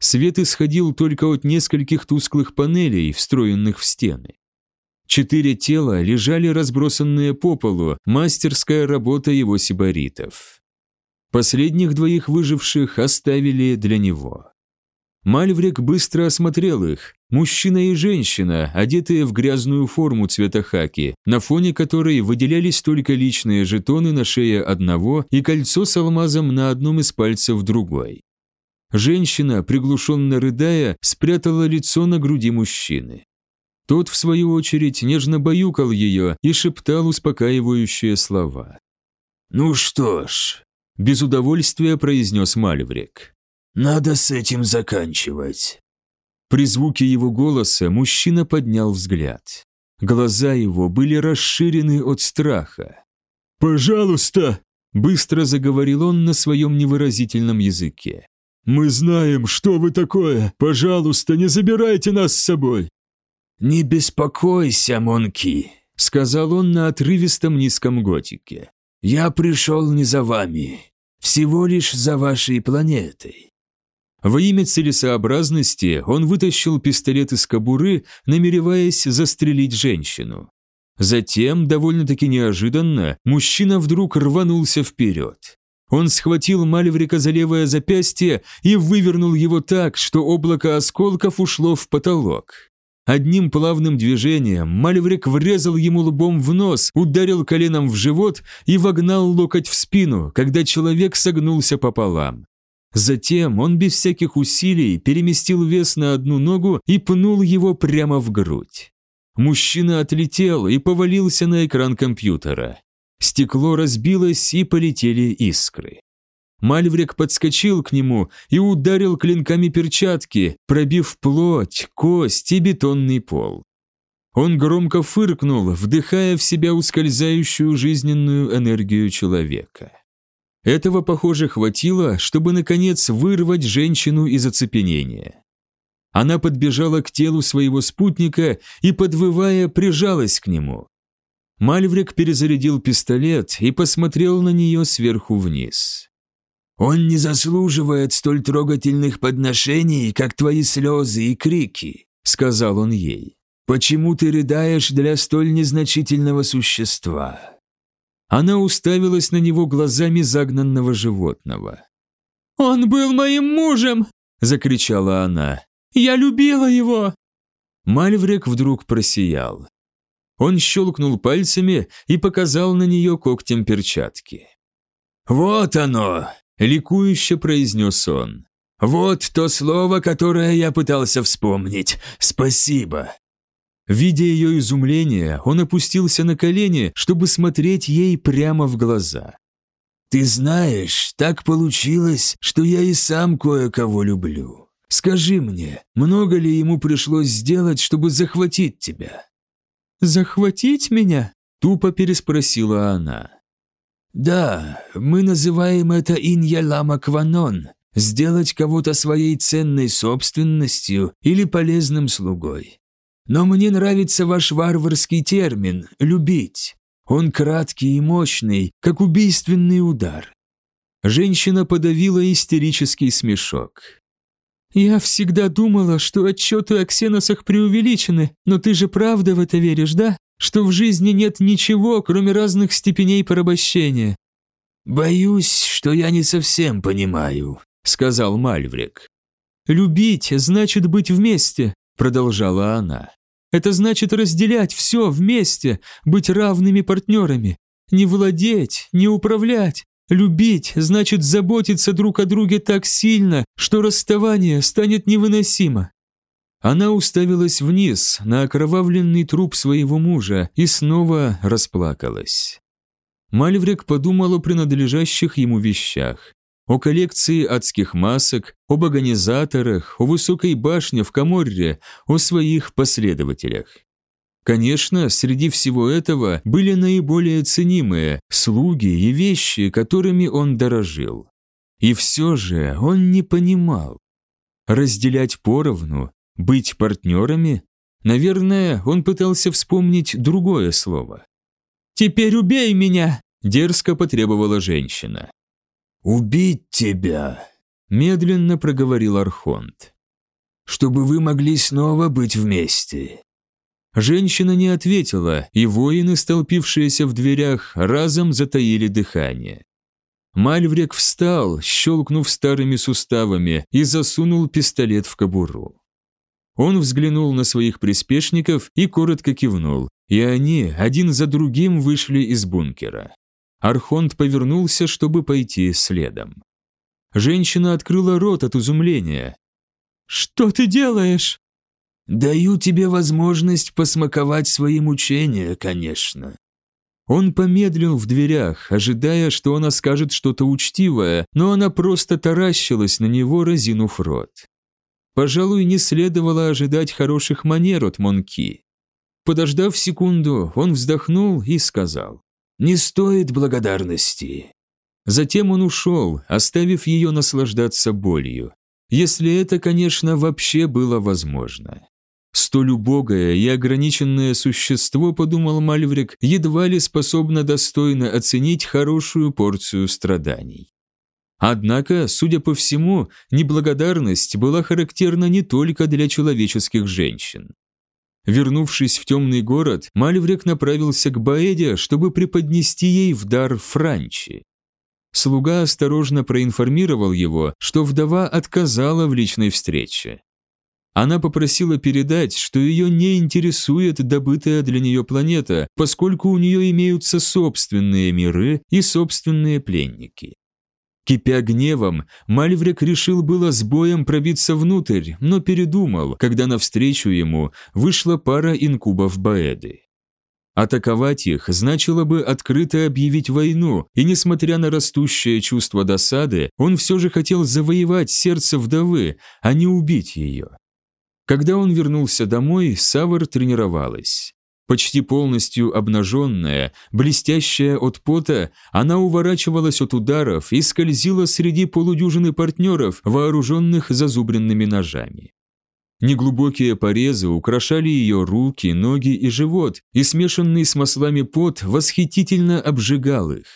Свет исходил только от нескольких тусклых панелей, встроенных в стены. Четыре тела лежали разбросанные по полу, мастерская работа его сибаритов. Последних двоих выживших оставили для него. Мальврик быстро осмотрел их. Мужчина и женщина, одетые в грязную форму цвета хаки, на фоне которой выделялись только личные жетоны на шее одного и кольцо с алмазом на одном из пальцев другой. Женщина, приглушенно рыдая, спрятала лицо на груди мужчины. Тот, в свою очередь, нежно баюкал ее и шептал успокаивающие слова. «Ну что ж», – без удовольствия произнес Мальврик. «Надо с этим заканчивать». При звуке его голоса мужчина поднял взгляд. Глаза его были расширены от страха.
«Пожалуйста!» – быстро заговорил он на своем невыразительном языке. «Мы знаем, что вы такое! Пожалуйста, не забирайте нас с собой!»
«Не беспокойся, Монки!» – сказал он на отрывистом низком готике. «Я пришел не за вами, всего лишь за вашей планетой».
Во имя целесообразности он вытащил пистолет из кобуры, намереваясь застрелить женщину. Затем, довольно-таки неожиданно, мужчина вдруг рванулся вперед. Он схватил Мальврика за левое запястье и вывернул его так, что облако осколков ушло в потолок. Одним плавным движением Мальврик врезал ему лбом в нос, ударил коленом в живот и вогнал локоть в спину, когда человек согнулся пополам. Затем он без всяких усилий переместил вес на одну ногу и пнул его прямо в грудь. Мужчина отлетел и повалился на экран компьютера. Стекло разбилось и полетели искры. Мальврик подскочил к нему и ударил клинками перчатки, пробив плоть, кость и бетонный пол. Он громко фыркнул, вдыхая в себя ускользающую жизненную энергию человека. Этого, похоже, хватило, чтобы, наконец, вырвать женщину из оцепенения. Она подбежала к телу своего спутника и, подвывая, прижалась к нему. Мальврик перезарядил пистолет и посмотрел на нее сверху вниз.
«Он не заслуживает столь трогательных подношений, как твои слезы и крики», — сказал он ей. «Почему ты рыдаешь для столь незначительного существа?»
Она уставилась на него глазами загнанного животного.
«Он был моим мужем!» – закричала она. «Я любила его!»
Мальврек вдруг просиял. Он щелкнул пальцами и показал на нее когтем перчатки.
«Вот оно!» – ликующе произнес он. «Вот то слово, которое я пытался вспомнить. Спасибо.
Видя ее изумление, он опустился на колени, чтобы смотреть ей прямо в глаза.
«Ты знаешь, так получилось, что я и сам кое-кого люблю. Скажи мне, много ли ему пришлось сделать, чтобы захватить тебя?»
«Захватить меня?»
– тупо переспросила она.
«Да, мы называем это инья-лама кванон, сделать кого-то своей ценной собственностью или полезным слугой. Но мне нравится ваш варварский термин «любить». Он краткий и мощный, как убийственный удар.
Женщина подавила истерический смешок.
«Я всегда думала, что отчеты о ксеносах преувеличены, но ты же правда в это веришь, да? Что в жизни нет ничего, кроме разных степеней порабощения?»
«Боюсь, что я не совсем понимаю», — сказал Мальврик.
«Любить значит быть вместе», — продолжала она. Это значит разделять все вместе, быть равными партнерами. Не владеть, не управлять. Любить значит заботиться друг о друге так сильно, что расставание станет невыносимо.
Она уставилась вниз на окровавленный труп своего мужа и снова расплакалась. Мальврик подумал о принадлежащих ему вещах о коллекции адских масок, об организаторах, о высокой башне в Каморре, о своих последователях. Конечно, среди всего этого были наиболее ценимые слуги и вещи, которыми он дорожил. И все же он не понимал. Разделять поровну, быть партнерами? Наверное, он пытался вспомнить другое слово.
«Теперь убей меня!»
– дерзко потребовала женщина.
«Убить тебя!»
– медленно проговорил Архонт.
«Чтобы вы могли снова быть вместе».
Женщина не ответила, и воины, столпившиеся в дверях, разом затаили дыхание. Мальврек встал, щелкнув старыми суставами, и засунул пистолет в кобуру. Он взглянул на своих приспешников и коротко кивнул, и они один за другим вышли из бункера. Архонт повернулся, чтобы пойти следом. Женщина открыла рот от изумления.
«Что ты делаешь?»
«Даю тебе возможность посмаковать свои мучения, конечно».
Он помедлил в дверях, ожидая, что она скажет что-то учтивое, но она просто таращилась на него, разинув рот. Пожалуй, не следовало ожидать хороших манер от Монки.
Подождав секунду, он вздохнул и сказал, «Не стоит благодарности». Затем он ушел, оставив ее наслаждаться болью. Если это, конечно, вообще было возможно. Столь убогое и ограниченное существо, подумал Мальврик, едва ли способно достойно оценить хорошую порцию страданий. Однако, судя по всему, неблагодарность была характерна не только для человеческих женщин. Вернувшись в темный город, Мальврик направился к Баэде, чтобы преподнести ей в дар Франчи. Слуга осторожно проинформировал его, что вдова отказала в личной встрече. Она попросила передать, что ее не интересует добытая для нее планета, поскольку у нее имеются собственные миры и собственные пленники. Кипя гневом, Мальврик решил было с боем пробиться внутрь, но передумал, когда навстречу ему вышла пара инкубов Баэды. Атаковать их значило бы открыто объявить войну, и несмотря на растущее чувство досады, он все же хотел завоевать сердце вдовы, а не убить ее. Когда он вернулся домой, Савар тренировалась. Почти полностью обнаженная, блестящая от пота, она уворачивалась от ударов и скользила среди полудюжины партнеров, вооруженных зазубренными ножами. Неглубокие порезы украшали ее руки, ноги и живот, и смешанный с маслами пот восхитительно обжигал их.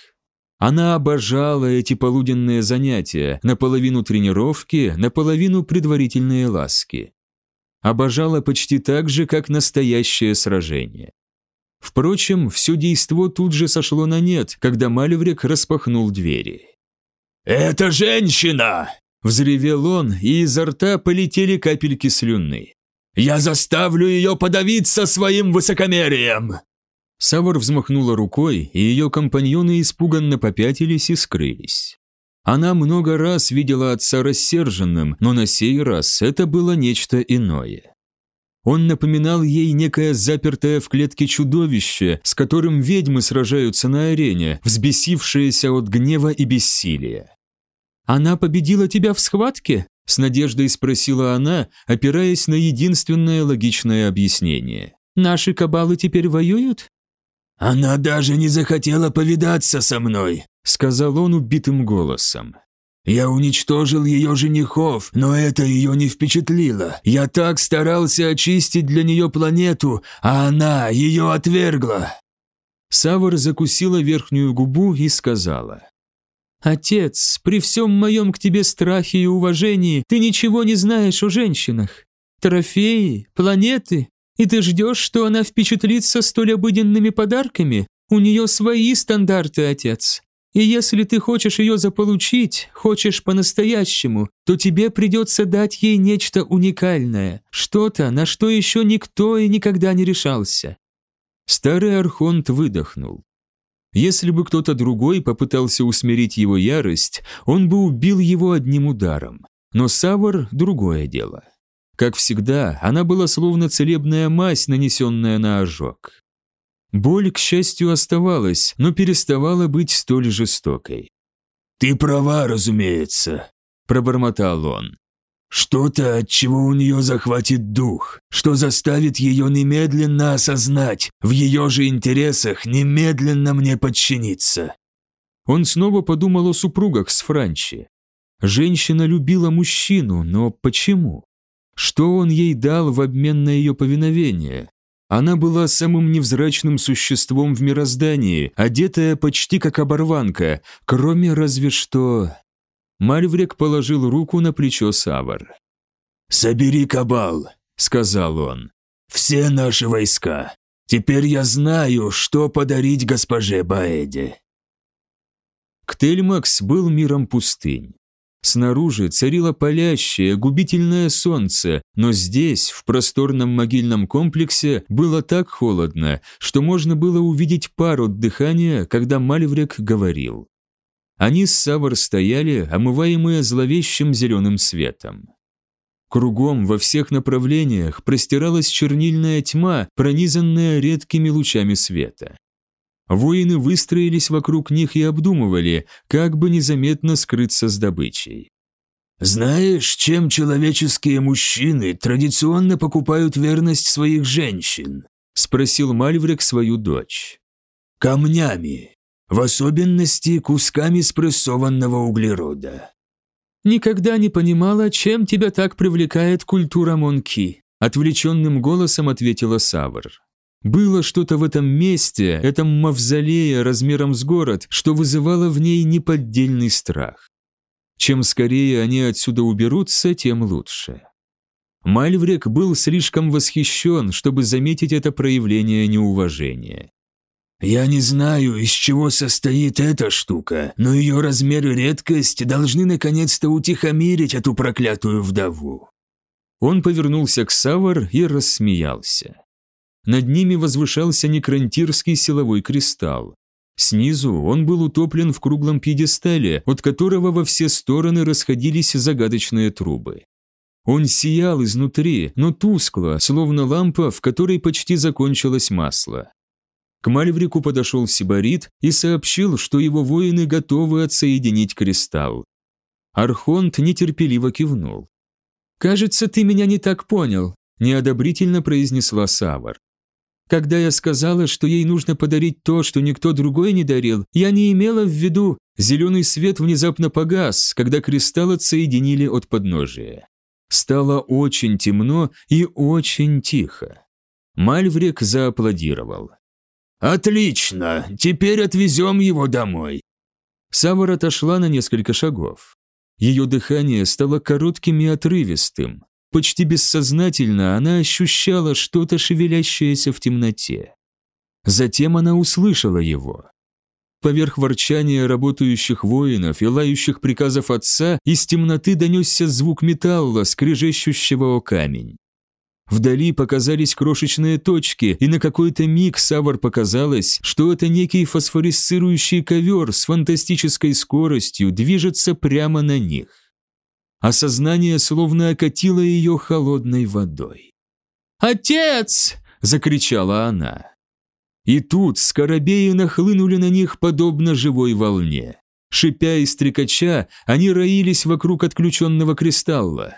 Она обожала эти полуденные занятия, наполовину тренировки, наполовину предварительные ласки обожала почти так же, как настоящее сражение. Впрочем, все действо тут же сошло на нет, когда Мальврик распахнул двери.
«Это женщина!» – взревел он, и изо рта полетели капельки слюны. «Я заставлю ее подавиться своим высокомерием!»
Савор взмахнула рукой, и ее компаньоны испуганно попятились и скрылись. Она много раз видела отца рассерженным, но на сей раз это было нечто иное. Он напоминал ей некое запертое в клетке чудовище, с которым ведьмы сражаются на арене, взбесившееся от гнева и бессилия. «Она победила тебя в схватке?» – с надеждой спросила она, опираясь на единственное логичное объяснение. «Наши кабалы теперь воюют?»
«Она даже не захотела повидаться со мной», — сказал он убитым голосом. «Я уничтожил ее женихов, но это ее не впечатлило. Я так старался очистить для нее планету, а она ее отвергла».
Савар закусила верхнюю губу и сказала. «Отец, при всем моем к тебе страхе и уважении, ты ничего не знаешь о женщинах. Трофеи, планеты, и ты ждешь, что она впечатлится столь обыденными подарками? У нее свои стандарты, отец. И если ты хочешь ее заполучить, хочешь по-настоящему, то тебе придется дать ей нечто уникальное, что-то, на что еще никто и никогда не решался». Старый Архонт выдохнул. Если бы кто-то другой попытался усмирить его ярость, он бы убил его одним ударом. Но Савар – другое дело. Как всегда, она была словно целебная мазь, нанесенная на ожог. Боль, к счастью, оставалась, но переставала быть столь жестокой.
«Ты права, разумеется», – пробормотал он. «Что-то, от чего у нее захватит дух, что заставит ее немедленно осознать, в ее же интересах немедленно мне подчиниться».
Он снова подумал о супругах с Франчи. Женщина любила мужчину, но почему? Что он ей дал в обмен на ее повиновение? Она была самым невзрачным существом в мироздании, одетая почти как оборванка, кроме разве что... Мальврек положил руку на плечо Савар.
«Собери кабал», — сказал он. «Все наши войска. Теперь я знаю, что подарить госпоже Баэде».
Ктельмакс был миром пустынь. Снаружи царило палящее, губительное солнце, но здесь, в просторном могильном комплексе, было так холодно, что можно было увидеть пар от дыхания, когда Мальврек говорил. Они с Савар стояли, омываемые зловещим зеленым светом. Кругом во всех направлениях простиралась чернильная тьма, пронизанная редкими лучами света. Воины выстроились вокруг них и обдумывали, как бы незаметно скрыться с добычей.
«Знаешь, чем человеческие мужчины традиционно покупают верность своих женщин?»
– спросил Мальврик свою дочь.
«Камнями, в особенности кусками спрессованного углерода».
«Никогда не понимала, чем тебя так привлекает культура Монки», – отвлеченным голосом ответила Савр. Было что-то в этом месте, этом мавзолее размером с город, что вызывало в ней неподдельный страх. Чем скорее они отсюда уберутся, тем лучше. Мальврек был слишком восхищен, чтобы заметить это проявление неуважения.
«Я не знаю, из чего состоит эта штука, но ее размер и редкость должны наконец-то утихомирить эту проклятую вдову».
Он повернулся к Савар и рассмеялся. Над ними возвышался некрантирский силовой кристалл. Снизу он был утоплен в круглом пьедестале, от которого во все стороны расходились загадочные трубы. Он сиял изнутри, но тускло, словно лампа, в которой почти закончилось масло. К Мальврику подошел Сибарит и сообщил, что его воины готовы отсоединить кристалл. Архонт нетерпеливо кивнул.
«Кажется, ты меня не так понял», – неодобрительно произнесла Савар. Когда я сказала, что ей нужно подарить то, что никто другой не дарил, я не имела в виду, зеленый свет внезапно погас, когда кристалл отсоединили от подножия. Стало очень темно и очень тихо. Мальврек зааплодировал.
«Отлично! Теперь отвезем его домой!»
Савар отошла на несколько шагов. Ее дыхание стало коротким и отрывистым. Почти бессознательно она ощущала что-то шевелящееся в темноте. Затем она услышала его. Поверх ворчания работающих воинов и лающих приказов отца из темноты донесся звук металла, скрежещущего о камень. Вдали показались крошечные точки, и на какой-то миг Савар показалось, что это некий фосфорисцирующий ковер с фантастической скоростью движется прямо на них а сознание словно окатило ее холодной водой.
«Отец!» – закричала она.
И тут скоробеи нахлынули на них подобно живой волне. Шипя и стрекача, они роились вокруг отключенного кристалла.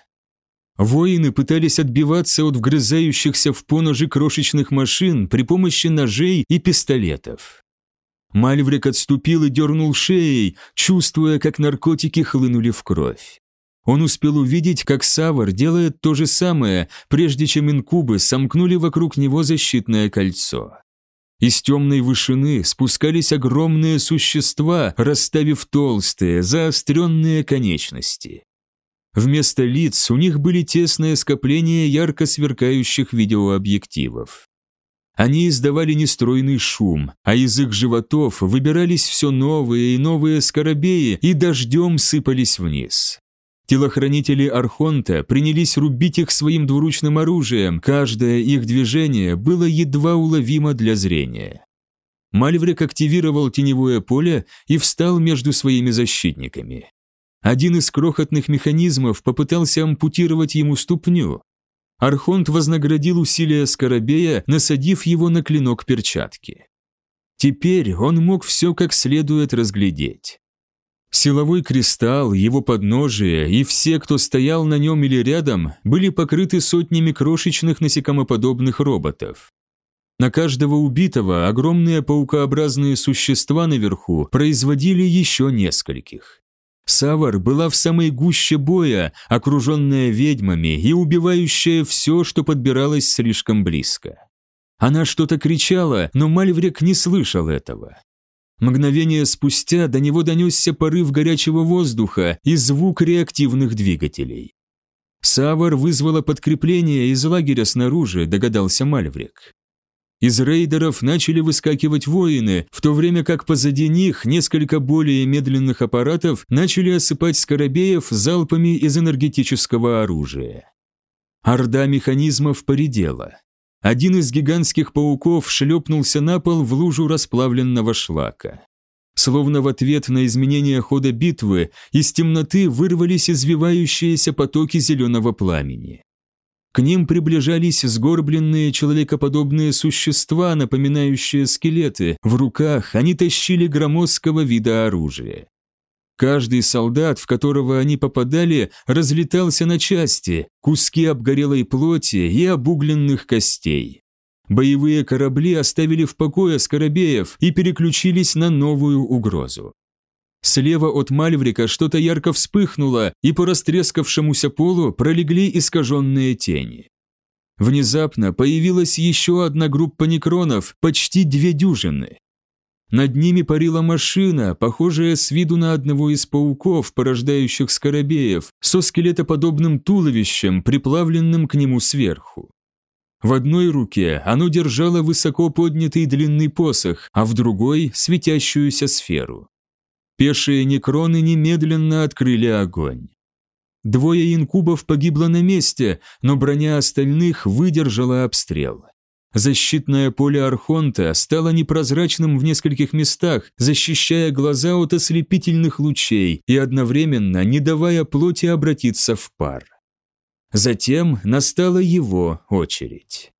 Воины пытались отбиваться от вгрызающихся в поножи крошечных машин при помощи ножей и пистолетов. Мальврик отступил и дернул шеей, чувствуя, как наркотики хлынули в кровь. Он успел увидеть, как Савар делает то же самое, прежде чем инкубы сомкнули вокруг него защитное кольцо. Из темной вышины спускались огромные существа, расставив толстые, заостренные конечности. Вместо лиц у них были тесные скопления ярко сверкающих видеообъективов. Они издавали нестройный шум, а из их животов выбирались все новые и новые скоробеи и дождем сыпались вниз. Телохранители Архонта принялись рубить их своим двуручным оружием, каждое их движение было едва уловимо для зрения. Мальврик активировал теневое поле и встал между своими защитниками. Один из крохотных механизмов попытался ампутировать ему ступню. Архонт вознаградил усилия Скоробея, насадив его на клинок перчатки. Теперь он мог все как следует разглядеть. Силовой кристалл, его подножие и все, кто стоял на нем или рядом, были покрыты сотнями крошечных насекомоподобных роботов. На каждого убитого огромные паукообразные существа наверху производили еще нескольких. Савар была в самой гуще боя, окруженная ведьмами и убивающая все, что подбиралось слишком близко. Она что-то кричала, но Мальврек не слышал этого. Мгновение спустя до него донесся порыв горячего воздуха и звук реактивных двигателей. Савар вызвала подкрепление из лагеря снаружи, догадался Мальврик. Из рейдеров начали выскакивать воины, в то время как позади них несколько более медленных аппаратов начали осыпать скоробеев залпами из энергетического оружия. Орда механизмов поредела. Один из гигантских пауков шлепнулся на пол в лужу расплавленного шлака. Словно в ответ на изменение хода битвы, из темноты вырвались извивающиеся потоки зеленого пламени. К ним приближались сгорбленные человекоподобные существа, напоминающие скелеты. В руках они тащили громоздкого вида оружия. Каждый солдат, в которого они попадали, разлетался на части, куски обгорелой плоти и обугленных костей. Боевые корабли оставили в покое скоробеев и переключились на новую угрозу. Слева от Мальврика что-то ярко вспыхнуло, и по растрескавшемуся полу пролегли искаженные тени. Внезапно появилась еще одна группа некронов, почти две дюжины. Над ними парила машина, похожая с виду на одного из пауков, порождающих скоробеев, со скелетоподобным туловищем, приплавленным к нему сверху. В одной руке оно держало высоко поднятый длинный посох, а в другой – светящуюся сферу. Пешие некроны немедленно открыли огонь. Двое инкубов погибло на месте, но броня остальных выдержала обстрел. Защитное поле Архонта стало непрозрачным в нескольких местах, защищая глаза от ослепительных лучей и одновременно не давая плоти обратиться в пар. Затем настала его очередь.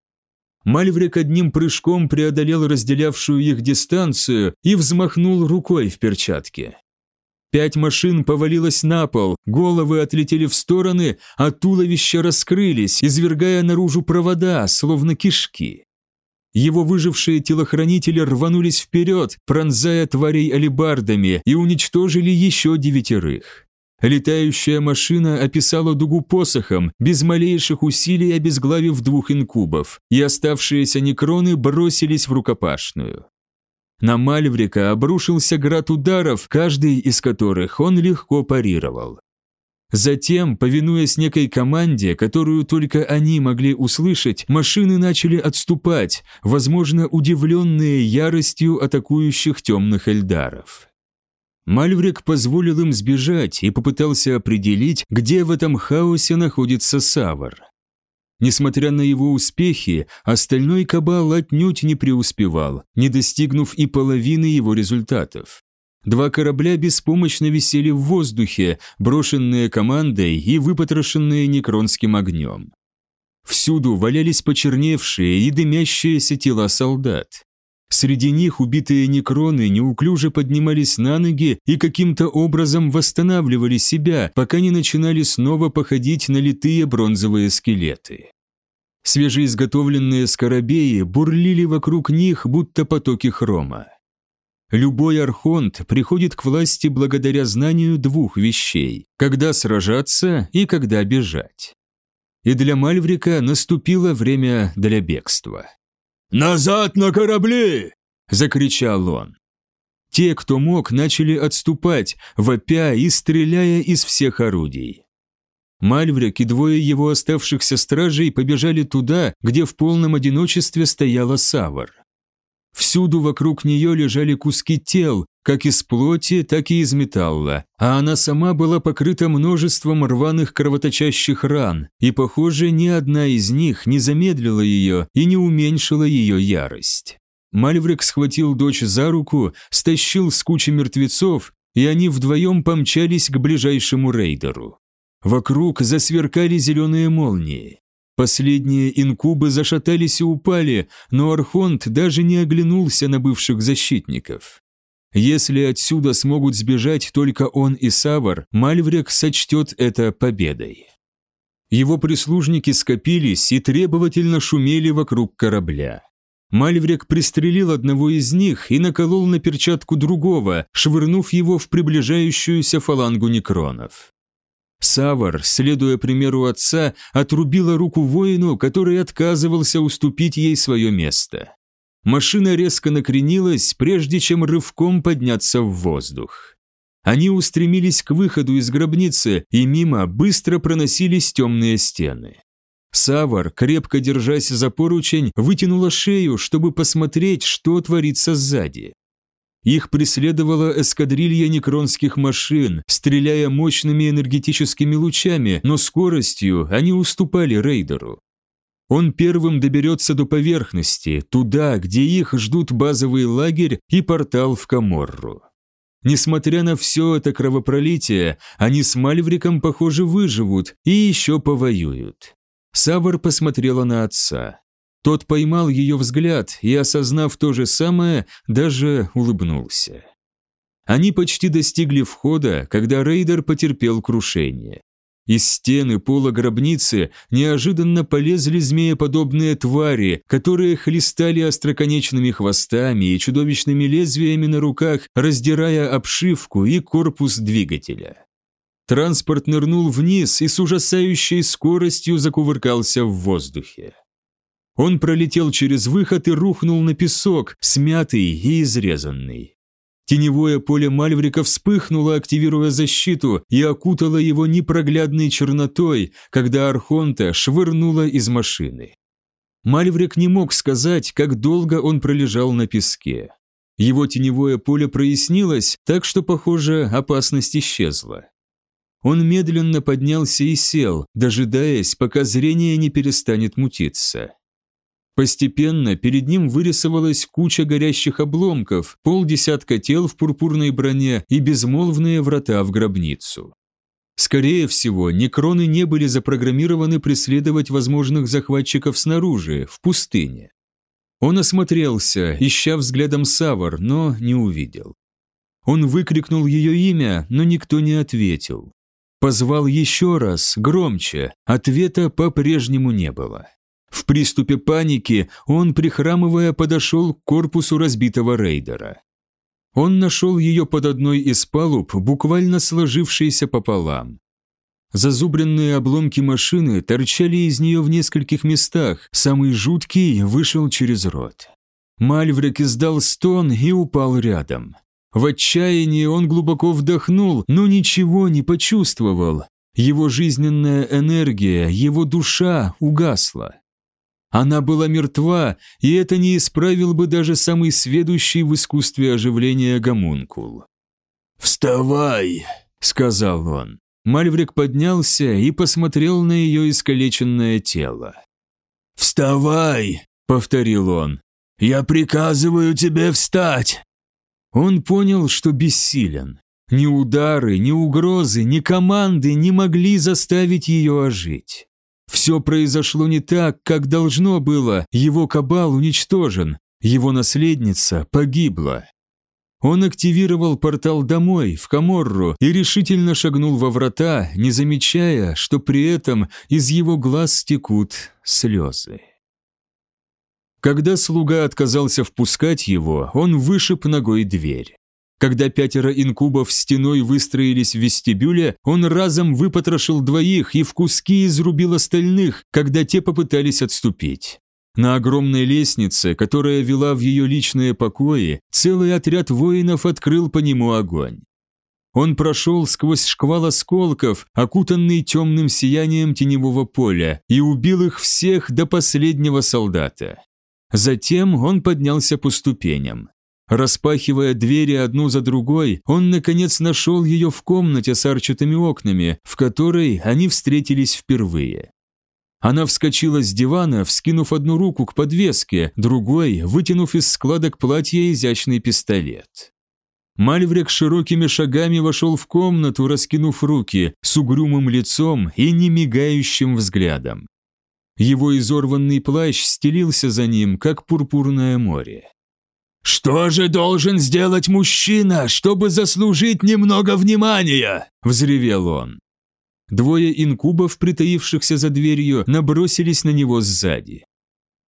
Мальврик одним прыжком преодолел разделявшую их дистанцию и взмахнул рукой в перчатке. Пять машин повалилось на пол, головы отлетели в стороны, а туловища раскрылись, извергая наружу провода, словно кишки. Его выжившие телохранители рванулись вперед, пронзая тварей алебардами, и уничтожили еще девятерых. Летающая машина описала дугу посохом, без малейших усилий обезглавив двух инкубов, и оставшиеся некроны бросились в рукопашную. На Мальврика обрушился град ударов, каждый из которых он легко парировал. Затем, повинуясь некой команде, которую только они могли услышать, машины начали отступать, возможно, удивленные яростью атакующих темных эльдаров. Мальврик позволил им сбежать и попытался определить, где в этом хаосе находится Савар. Несмотря на его успехи, остальной кабал отнюдь не преуспевал, не достигнув и половины его результатов. Два корабля беспомощно висели в воздухе, брошенные командой и выпотрошенные некронским огнем. Всюду валялись почерневшие и дымящиеся тела солдат. Среди них убитые некроны неуклюже поднимались на ноги и каким-то образом восстанавливали себя, пока не начинали снова походить на литые бронзовые скелеты. Свежеизготовленные скоробеи бурлили вокруг них, будто потоки хрома. Любой архонт приходит к власти благодаря знанию двух вещей – когда сражаться и когда бежать. И для Мальврика наступило время для бегства. «Назад на корабли!» – закричал он. Те, кто мог, начали отступать, вопя и стреляя из всех орудий. Мальврик и двое его оставшихся стражей побежали туда, где в полном одиночестве стояла Савар. Всюду вокруг нее лежали куски тел, как из плоти, так и из металла, а она сама была покрыта множеством рваных кровоточащих ран, и, похоже, ни одна из них не замедлила ее и не уменьшила ее ярость. Мальврик схватил дочь за руку, стащил с кучи мертвецов, и они вдвоем помчались к ближайшему рейдеру. Вокруг засверкали зеленые молнии. Последние инкубы зашатались и упали, но Архонт даже не оглянулся на бывших защитников. Если отсюда смогут сбежать только он и Савар, Мальврек сочтет это победой. Его прислужники скопились и требовательно шумели вокруг корабля. Мальврек пристрелил одного из них и наколол на перчатку другого, швырнув его в приближающуюся фалангу некронов. Савар, следуя примеру отца, отрубила руку воину, который отказывался уступить ей свое место. Машина резко накренилась, прежде чем рывком подняться в воздух. Они устремились к выходу из гробницы, и мимо быстро проносились темные стены. Савар, крепко держась за поручень, вытянула шею, чтобы посмотреть, что творится сзади. Их преследовала эскадрилья некронских машин, стреляя мощными энергетическими лучами, но скоростью они уступали рейдеру. Он первым доберется до поверхности, туда, где их ждут базовый лагерь и портал в Каморру. Несмотря на все это кровопролитие, они с Мальвриком, похоже, выживут и еще повоюют. Савар посмотрела на отца. Тот поймал ее взгляд и, осознав то же самое, даже улыбнулся. Они почти достигли входа, когда рейдер потерпел крушение. Из стены пола гробницы неожиданно полезли змееподобные твари, которые хлестали остроконечными хвостами и чудовищными лезвиями на руках, раздирая обшивку и корпус двигателя. Транспорт нырнул вниз и с ужасающей скоростью закувыркался в воздухе. Он пролетел через выход и рухнул на песок, смятый и изрезанный. Теневое поле Мальврика вспыхнуло, активируя защиту, и окутало его непроглядной чернотой, когда Архонта швырнула из машины. Мальврик не мог сказать, как долго он пролежал на песке. Его теневое поле прояснилось, так что, похоже, опасность исчезла. Он медленно поднялся и сел, дожидаясь, пока зрение не перестанет мутиться. Постепенно перед ним вырисовалась куча горящих обломков, полдесятка тел в пурпурной броне и безмолвные врата в гробницу. Скорее всего, некроны не были запрограммированы преследовать возможных захватчиков снаружи, в пустыне. Он осмотрелся, ища взглядом Савар, но не увидел. Он выкрикнул ее имя, но никто не ответил. Позвал еще раз, громче, ответа по-прежнему не было. В приступе паники он, прихрамывая, подошел к корпусу разбитого рейдера. Он нашел ее под одной из палуб, буквально сложившейся пополам. Зазубренные обломки машины торчали из нее в нескольких местах, самый жуткий вышел через рот. Мальврик издал стон и упал рядом. В отчаянии он глубоко вдохнул, но ничего не почувствовал. Его жизненная энергия, его душа угасла. Она была мертва, и это не исправил бы даже самый сведущий в искусстве оживления гомункул.
«Вставай!» — сказал он.
Мальврик поднялся и посмотрел на ее искалеченное тело.
«Вставай!» — повторил он. «Я приказываю тебе встать!»
Он понял, что бессилен. Ни удары, ни угрозы, ни команды не могли заставить ее ожить. Все произошло не так, как должно было, его кабал уничтожен, его наследница погибла. Он активировал портал домой, в Каморру, и решительно шагнул во врата, не замечая, что при этом из его глаз стекут слезы. Когда слуга отказался впускать его, он вышиб ногой дверь. Когда пятеро инкубов стеной выстроились в вестибюле, он разом выпотрошил двоих и в куски изрубил остальных, когда те попытались отступить. На огромной лестнице, которая вела в ее личные покои, целый отряд воинов открыл по нему огонь. Он прошел сквозь шквал осколков, окутанный темным сиянием теневого поля, и убил их всех до последнего солдата. Затем он поднялся по ступеням. Распахивая двери одну за другой, он, наконец, нашел ее в комнате с арчатыми окнами, в которой они встретились впервые. Она вскочила с дивана, вскинув одну руку к подвеске, другой, вытянув из складок платья изящный пистолет. Мальврек широкими шагами вошел в комнату, раскинув руки, с угрюмым лицом и немигающим взглядом. Его изорванный плащ стелился за ним, как пурпурное море.
«Что же должен сделать мужчина, чтобы заслужить немного внимания?» – взревел он.
Двое инкубов, притаившихся за дверью, набросились на него сзади.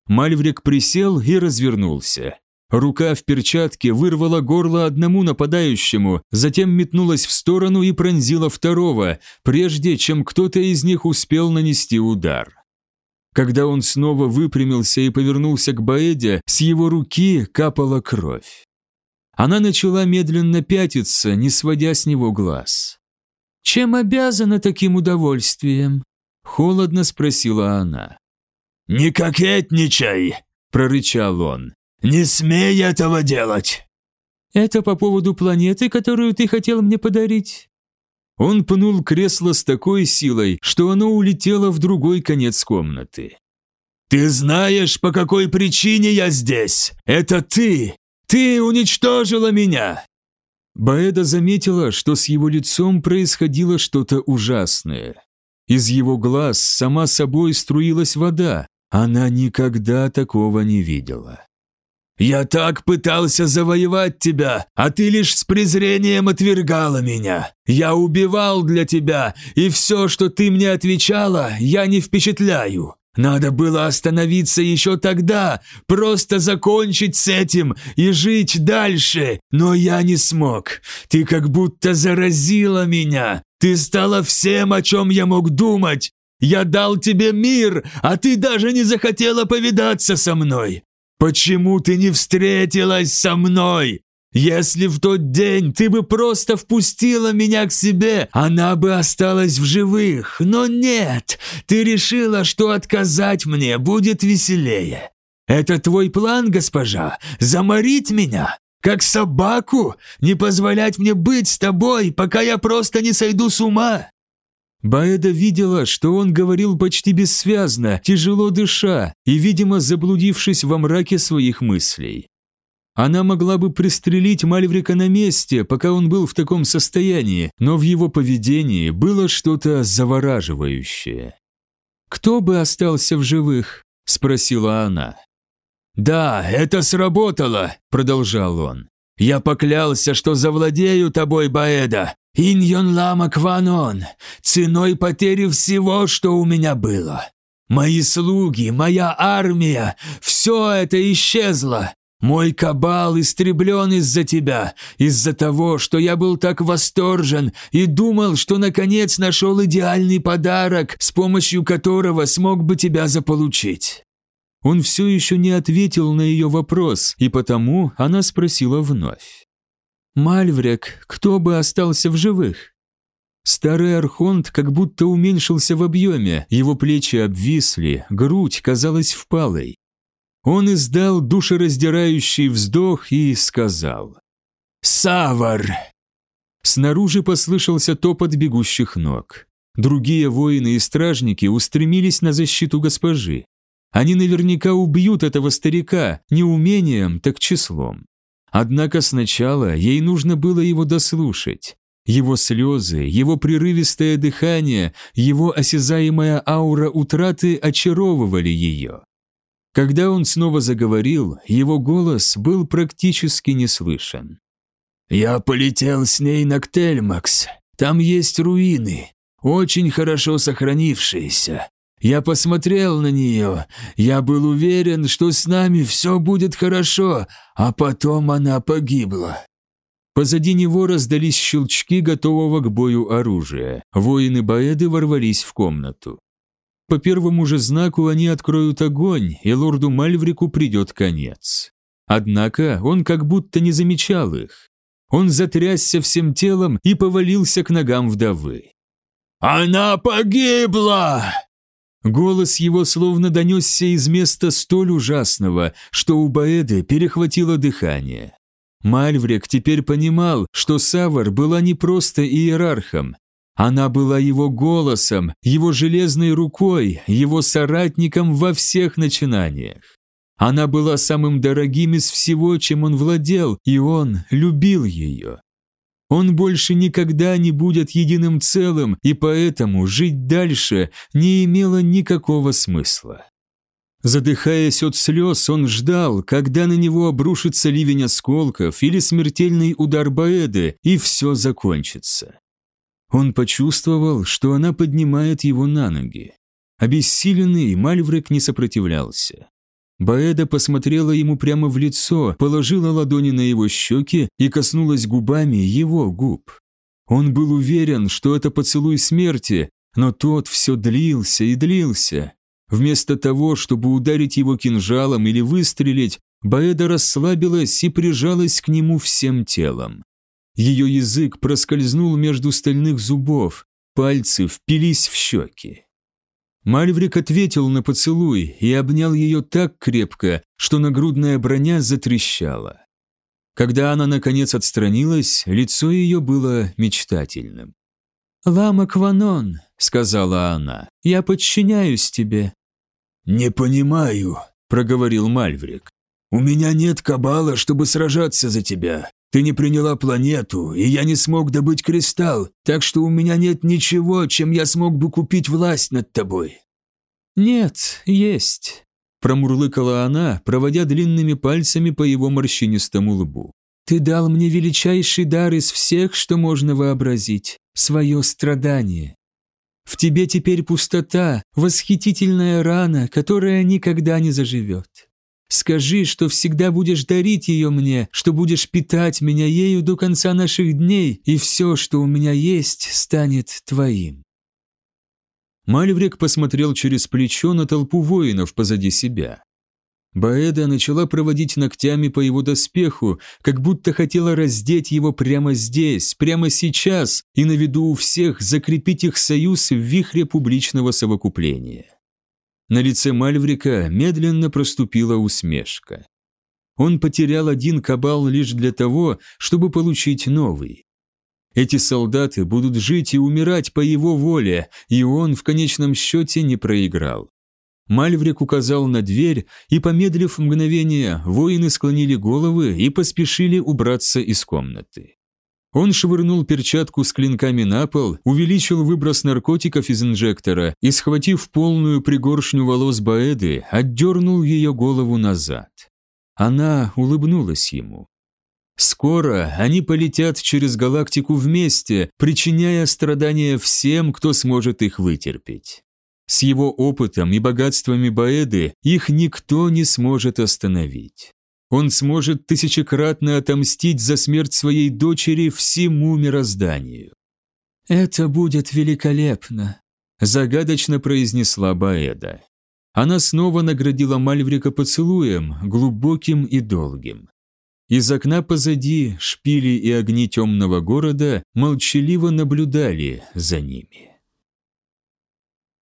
Мальврик присел и развернулся. Рука в перчатке вырвала горло одному нападающему, затем метнулась в сторону и пронзила второго, прежде чем кто-то из них успел нанести удар. Когда он снова выпрямился и повернулся к Баэде, с его руки капала кровь. Она начала медленно пятиться, не сводя с него глаз. «Чем обязана таким удовольствием?» – холодно спросила она.
«Не кокетничай!» – прорычал он. «Не смей этого делать!»
«Это по поводу планеты, которую ты хотел мне подарить?»
Он пнул кресло с такой силой, что оно улетело в другой конец комнаты.
«Ты знаешь, по какой причине я здесь? Это ты! Ты уничтожила меня!»
Баэда заметила, что с его лицом происходило что-то ужасное. Из его глаз сама собой струилась вода, она никогда такого не видела.
Я так пытался завоевать тебя, а ты лишь с презрением отвергала меня. Я убивал для тебя, и все, что ты мне отвечала, я не впечатляю. Надо было остановиться еще тогда, просто закончить с этим и жить дальше, но я не смог. Ты как будто заразила меня. Ты стала всем, о чем я мог думать. Я дал тебе мир, а ты даже не захотела повидаться со мной. Почему ты не встретилась со мной? Если в тот день ты бы просто впустила меня к себе, она бы осталась в живых. Но нет, ты решила, что отказать мне будет веселее. Это твой план, госпожа? Заморить меня? Как собаку? Не позволять мне быть с тобой, пока я просто не сойду с ума?
Баэда видела, что он говорил почти бессвязно, тяжело дыша и, видимо, заблудившись во мраке своих мыслей. Она могла бы пристрелить Мальврика на месте, пока он был в таком состоянии, но в его поведении было что-то завораживающее. «Кто бы остался в живых?» – спросила она.
«Да, это сработало», – продолжал он. «Я поклялся, что завладею тобой, Баэда, Иньон Лама Кванон, ценой потери всего, что у меня было. Мои слуги, моя армия, все это исчезло. Мой кабал истреблен из-за тебя, из-за того, что я был так восторжен и думал, что наконец нашел идеальный подарок, с помощью которого смог бы тебя заполучить».
Он все еще не ответил на ее вопрос, и потому она спросила вновь. Мальврек, кто бы остался в живых? Старый архонт как будто уменьшился в объеме, его плечи обвисли, грудь казалась впалой. Он издал душераздирающий вздох и сказал
«Савар!».
Снаружи послышался топот бегущих ног. Другие воины и стражники устремились на защиту госпожи. Они наверняка убьют этого старика не умением, так числом. Однако сначала ей нужно было его дослушать. Его слезы, его прерывистое дыхание, его осязаемая аура утраты очаровывали ее. Когда он снова заговорил, его голос был практически не слышен.
«Я полетел с ней на Ктельмакс. Там есть руины, очень хорошо сохранившиеся. Я посмотрел на нее, я был уверен, что с нами все будет хорошо, а потом она погибла».
Позади него раздались щелчки готового к бою оружия. Воины Баэды ворвались в комнату. По первому же знаку они откроют огонь, и лорду Мальврику придет конец. Однако он как будто не замечал их. Он затрясся всем телом и повалился к ногам вдовы.
«Она погибла!»
Голос его словно донесся из места столь ужасного, что у Баэды перехватило дыхание. Мальврик теперь понимал, что Савар была не просто иерархом. Она была его голосом, его железной рукой, его соратником во всех начинаниях. Она была самым дорогим из всего, чем он владел, и он любил ее. Он больше никогда не будет единым целым, и поэтому жить дальше не имело никакого смысла. Задыхаясь от слез, он ждал, когда на него обрушится ливень осколков или смертельный удар Баэды, и все закончится. Он почувствовал, что она поднимает его на ноги. Обессиленный Мальврек не сопротивлялся. Баэда посмотрела ему прямо в лицо, положила ладони на его щеки и коснулась губами его губ. Он был уверен, что это поцелуй смерти, но тот все длился и длился. Вместо того, чтобы ударить его кинжалом или выстрелить, Баэда расслабилась и прижалась к нему всем телом. Ее язык проскользнул между стальных зубов, пальцы впились в щеки. Мальврик ответил на поцелуй и обнял ее так крепко, что нагрудная броня затрещала. Когда она, наконец, отстранилась, лицо ее было мечтательным. «Лама Кванон», — сказала она, — «я подчиняюсь тебе».
«Не понимаю», — проговорил Мальврик. «У меня нет кабала, чтобы сражаться за тебя. Ты не приняла планету, и я не смог добыть кристалл, так что у меня нет ничего, чем я смог бы купить власть над тобой».
«Нет, есть».
Промурлыкала она, проводя длинными пальцами по его морщинистому лбу.
«Ты дал мне величайший дар из всех, что можно вообразить – свое страдание. В тебе теперь пустота, восхитительная рана, которая никогда не заживет. Скажи, что всегда будешь дарить ее мне, что будешь питать меня ею до конца наших дней, и все, что у меня есть, станет твоим».
Мальврик посмотрел через плечо на толпу воинов позади себя. Баэда начала проводить ногтями по его доспеху, как будто хотела раздеть его прямо здесь, прямо сейчас, и на виду у всех закрепить их союз в вихре публичного совокупления. На лице Мальврика медленно проступила усмешка. Он потерял один кабал лишь для того, чтобы получить новый. Эти солдаты будут жить и умирать по его воле, и он в конечном счете не проиграл. Мальврик указал на дверь, и, помедлив мгновение, воины склонили головы и поспешили убраться из комнаты. Он швырнул перчатку с клинками на пол, увеличил выброс наркотиков из инжектора и, схватив полную пригоршню волос Баэды, отдернул ее голову назад. Она улыбнулась ему. Скоро они полетят через галактику вместе, причиняя страдания всем, кто сможет их вытерпеть. С его опытом и богатствами Баэды их никто не сможет остановить. Он сможет тысячекратно отомстить за смерть своей дочери всему мирозданию.
«Это будет великолепно», –
загадочно произнесла Баэда. Она снова наградила Мальврика поцелуем, глубоким и долгим. Из окна позади шпили и огни темного города молчаливо наблюдали за ними.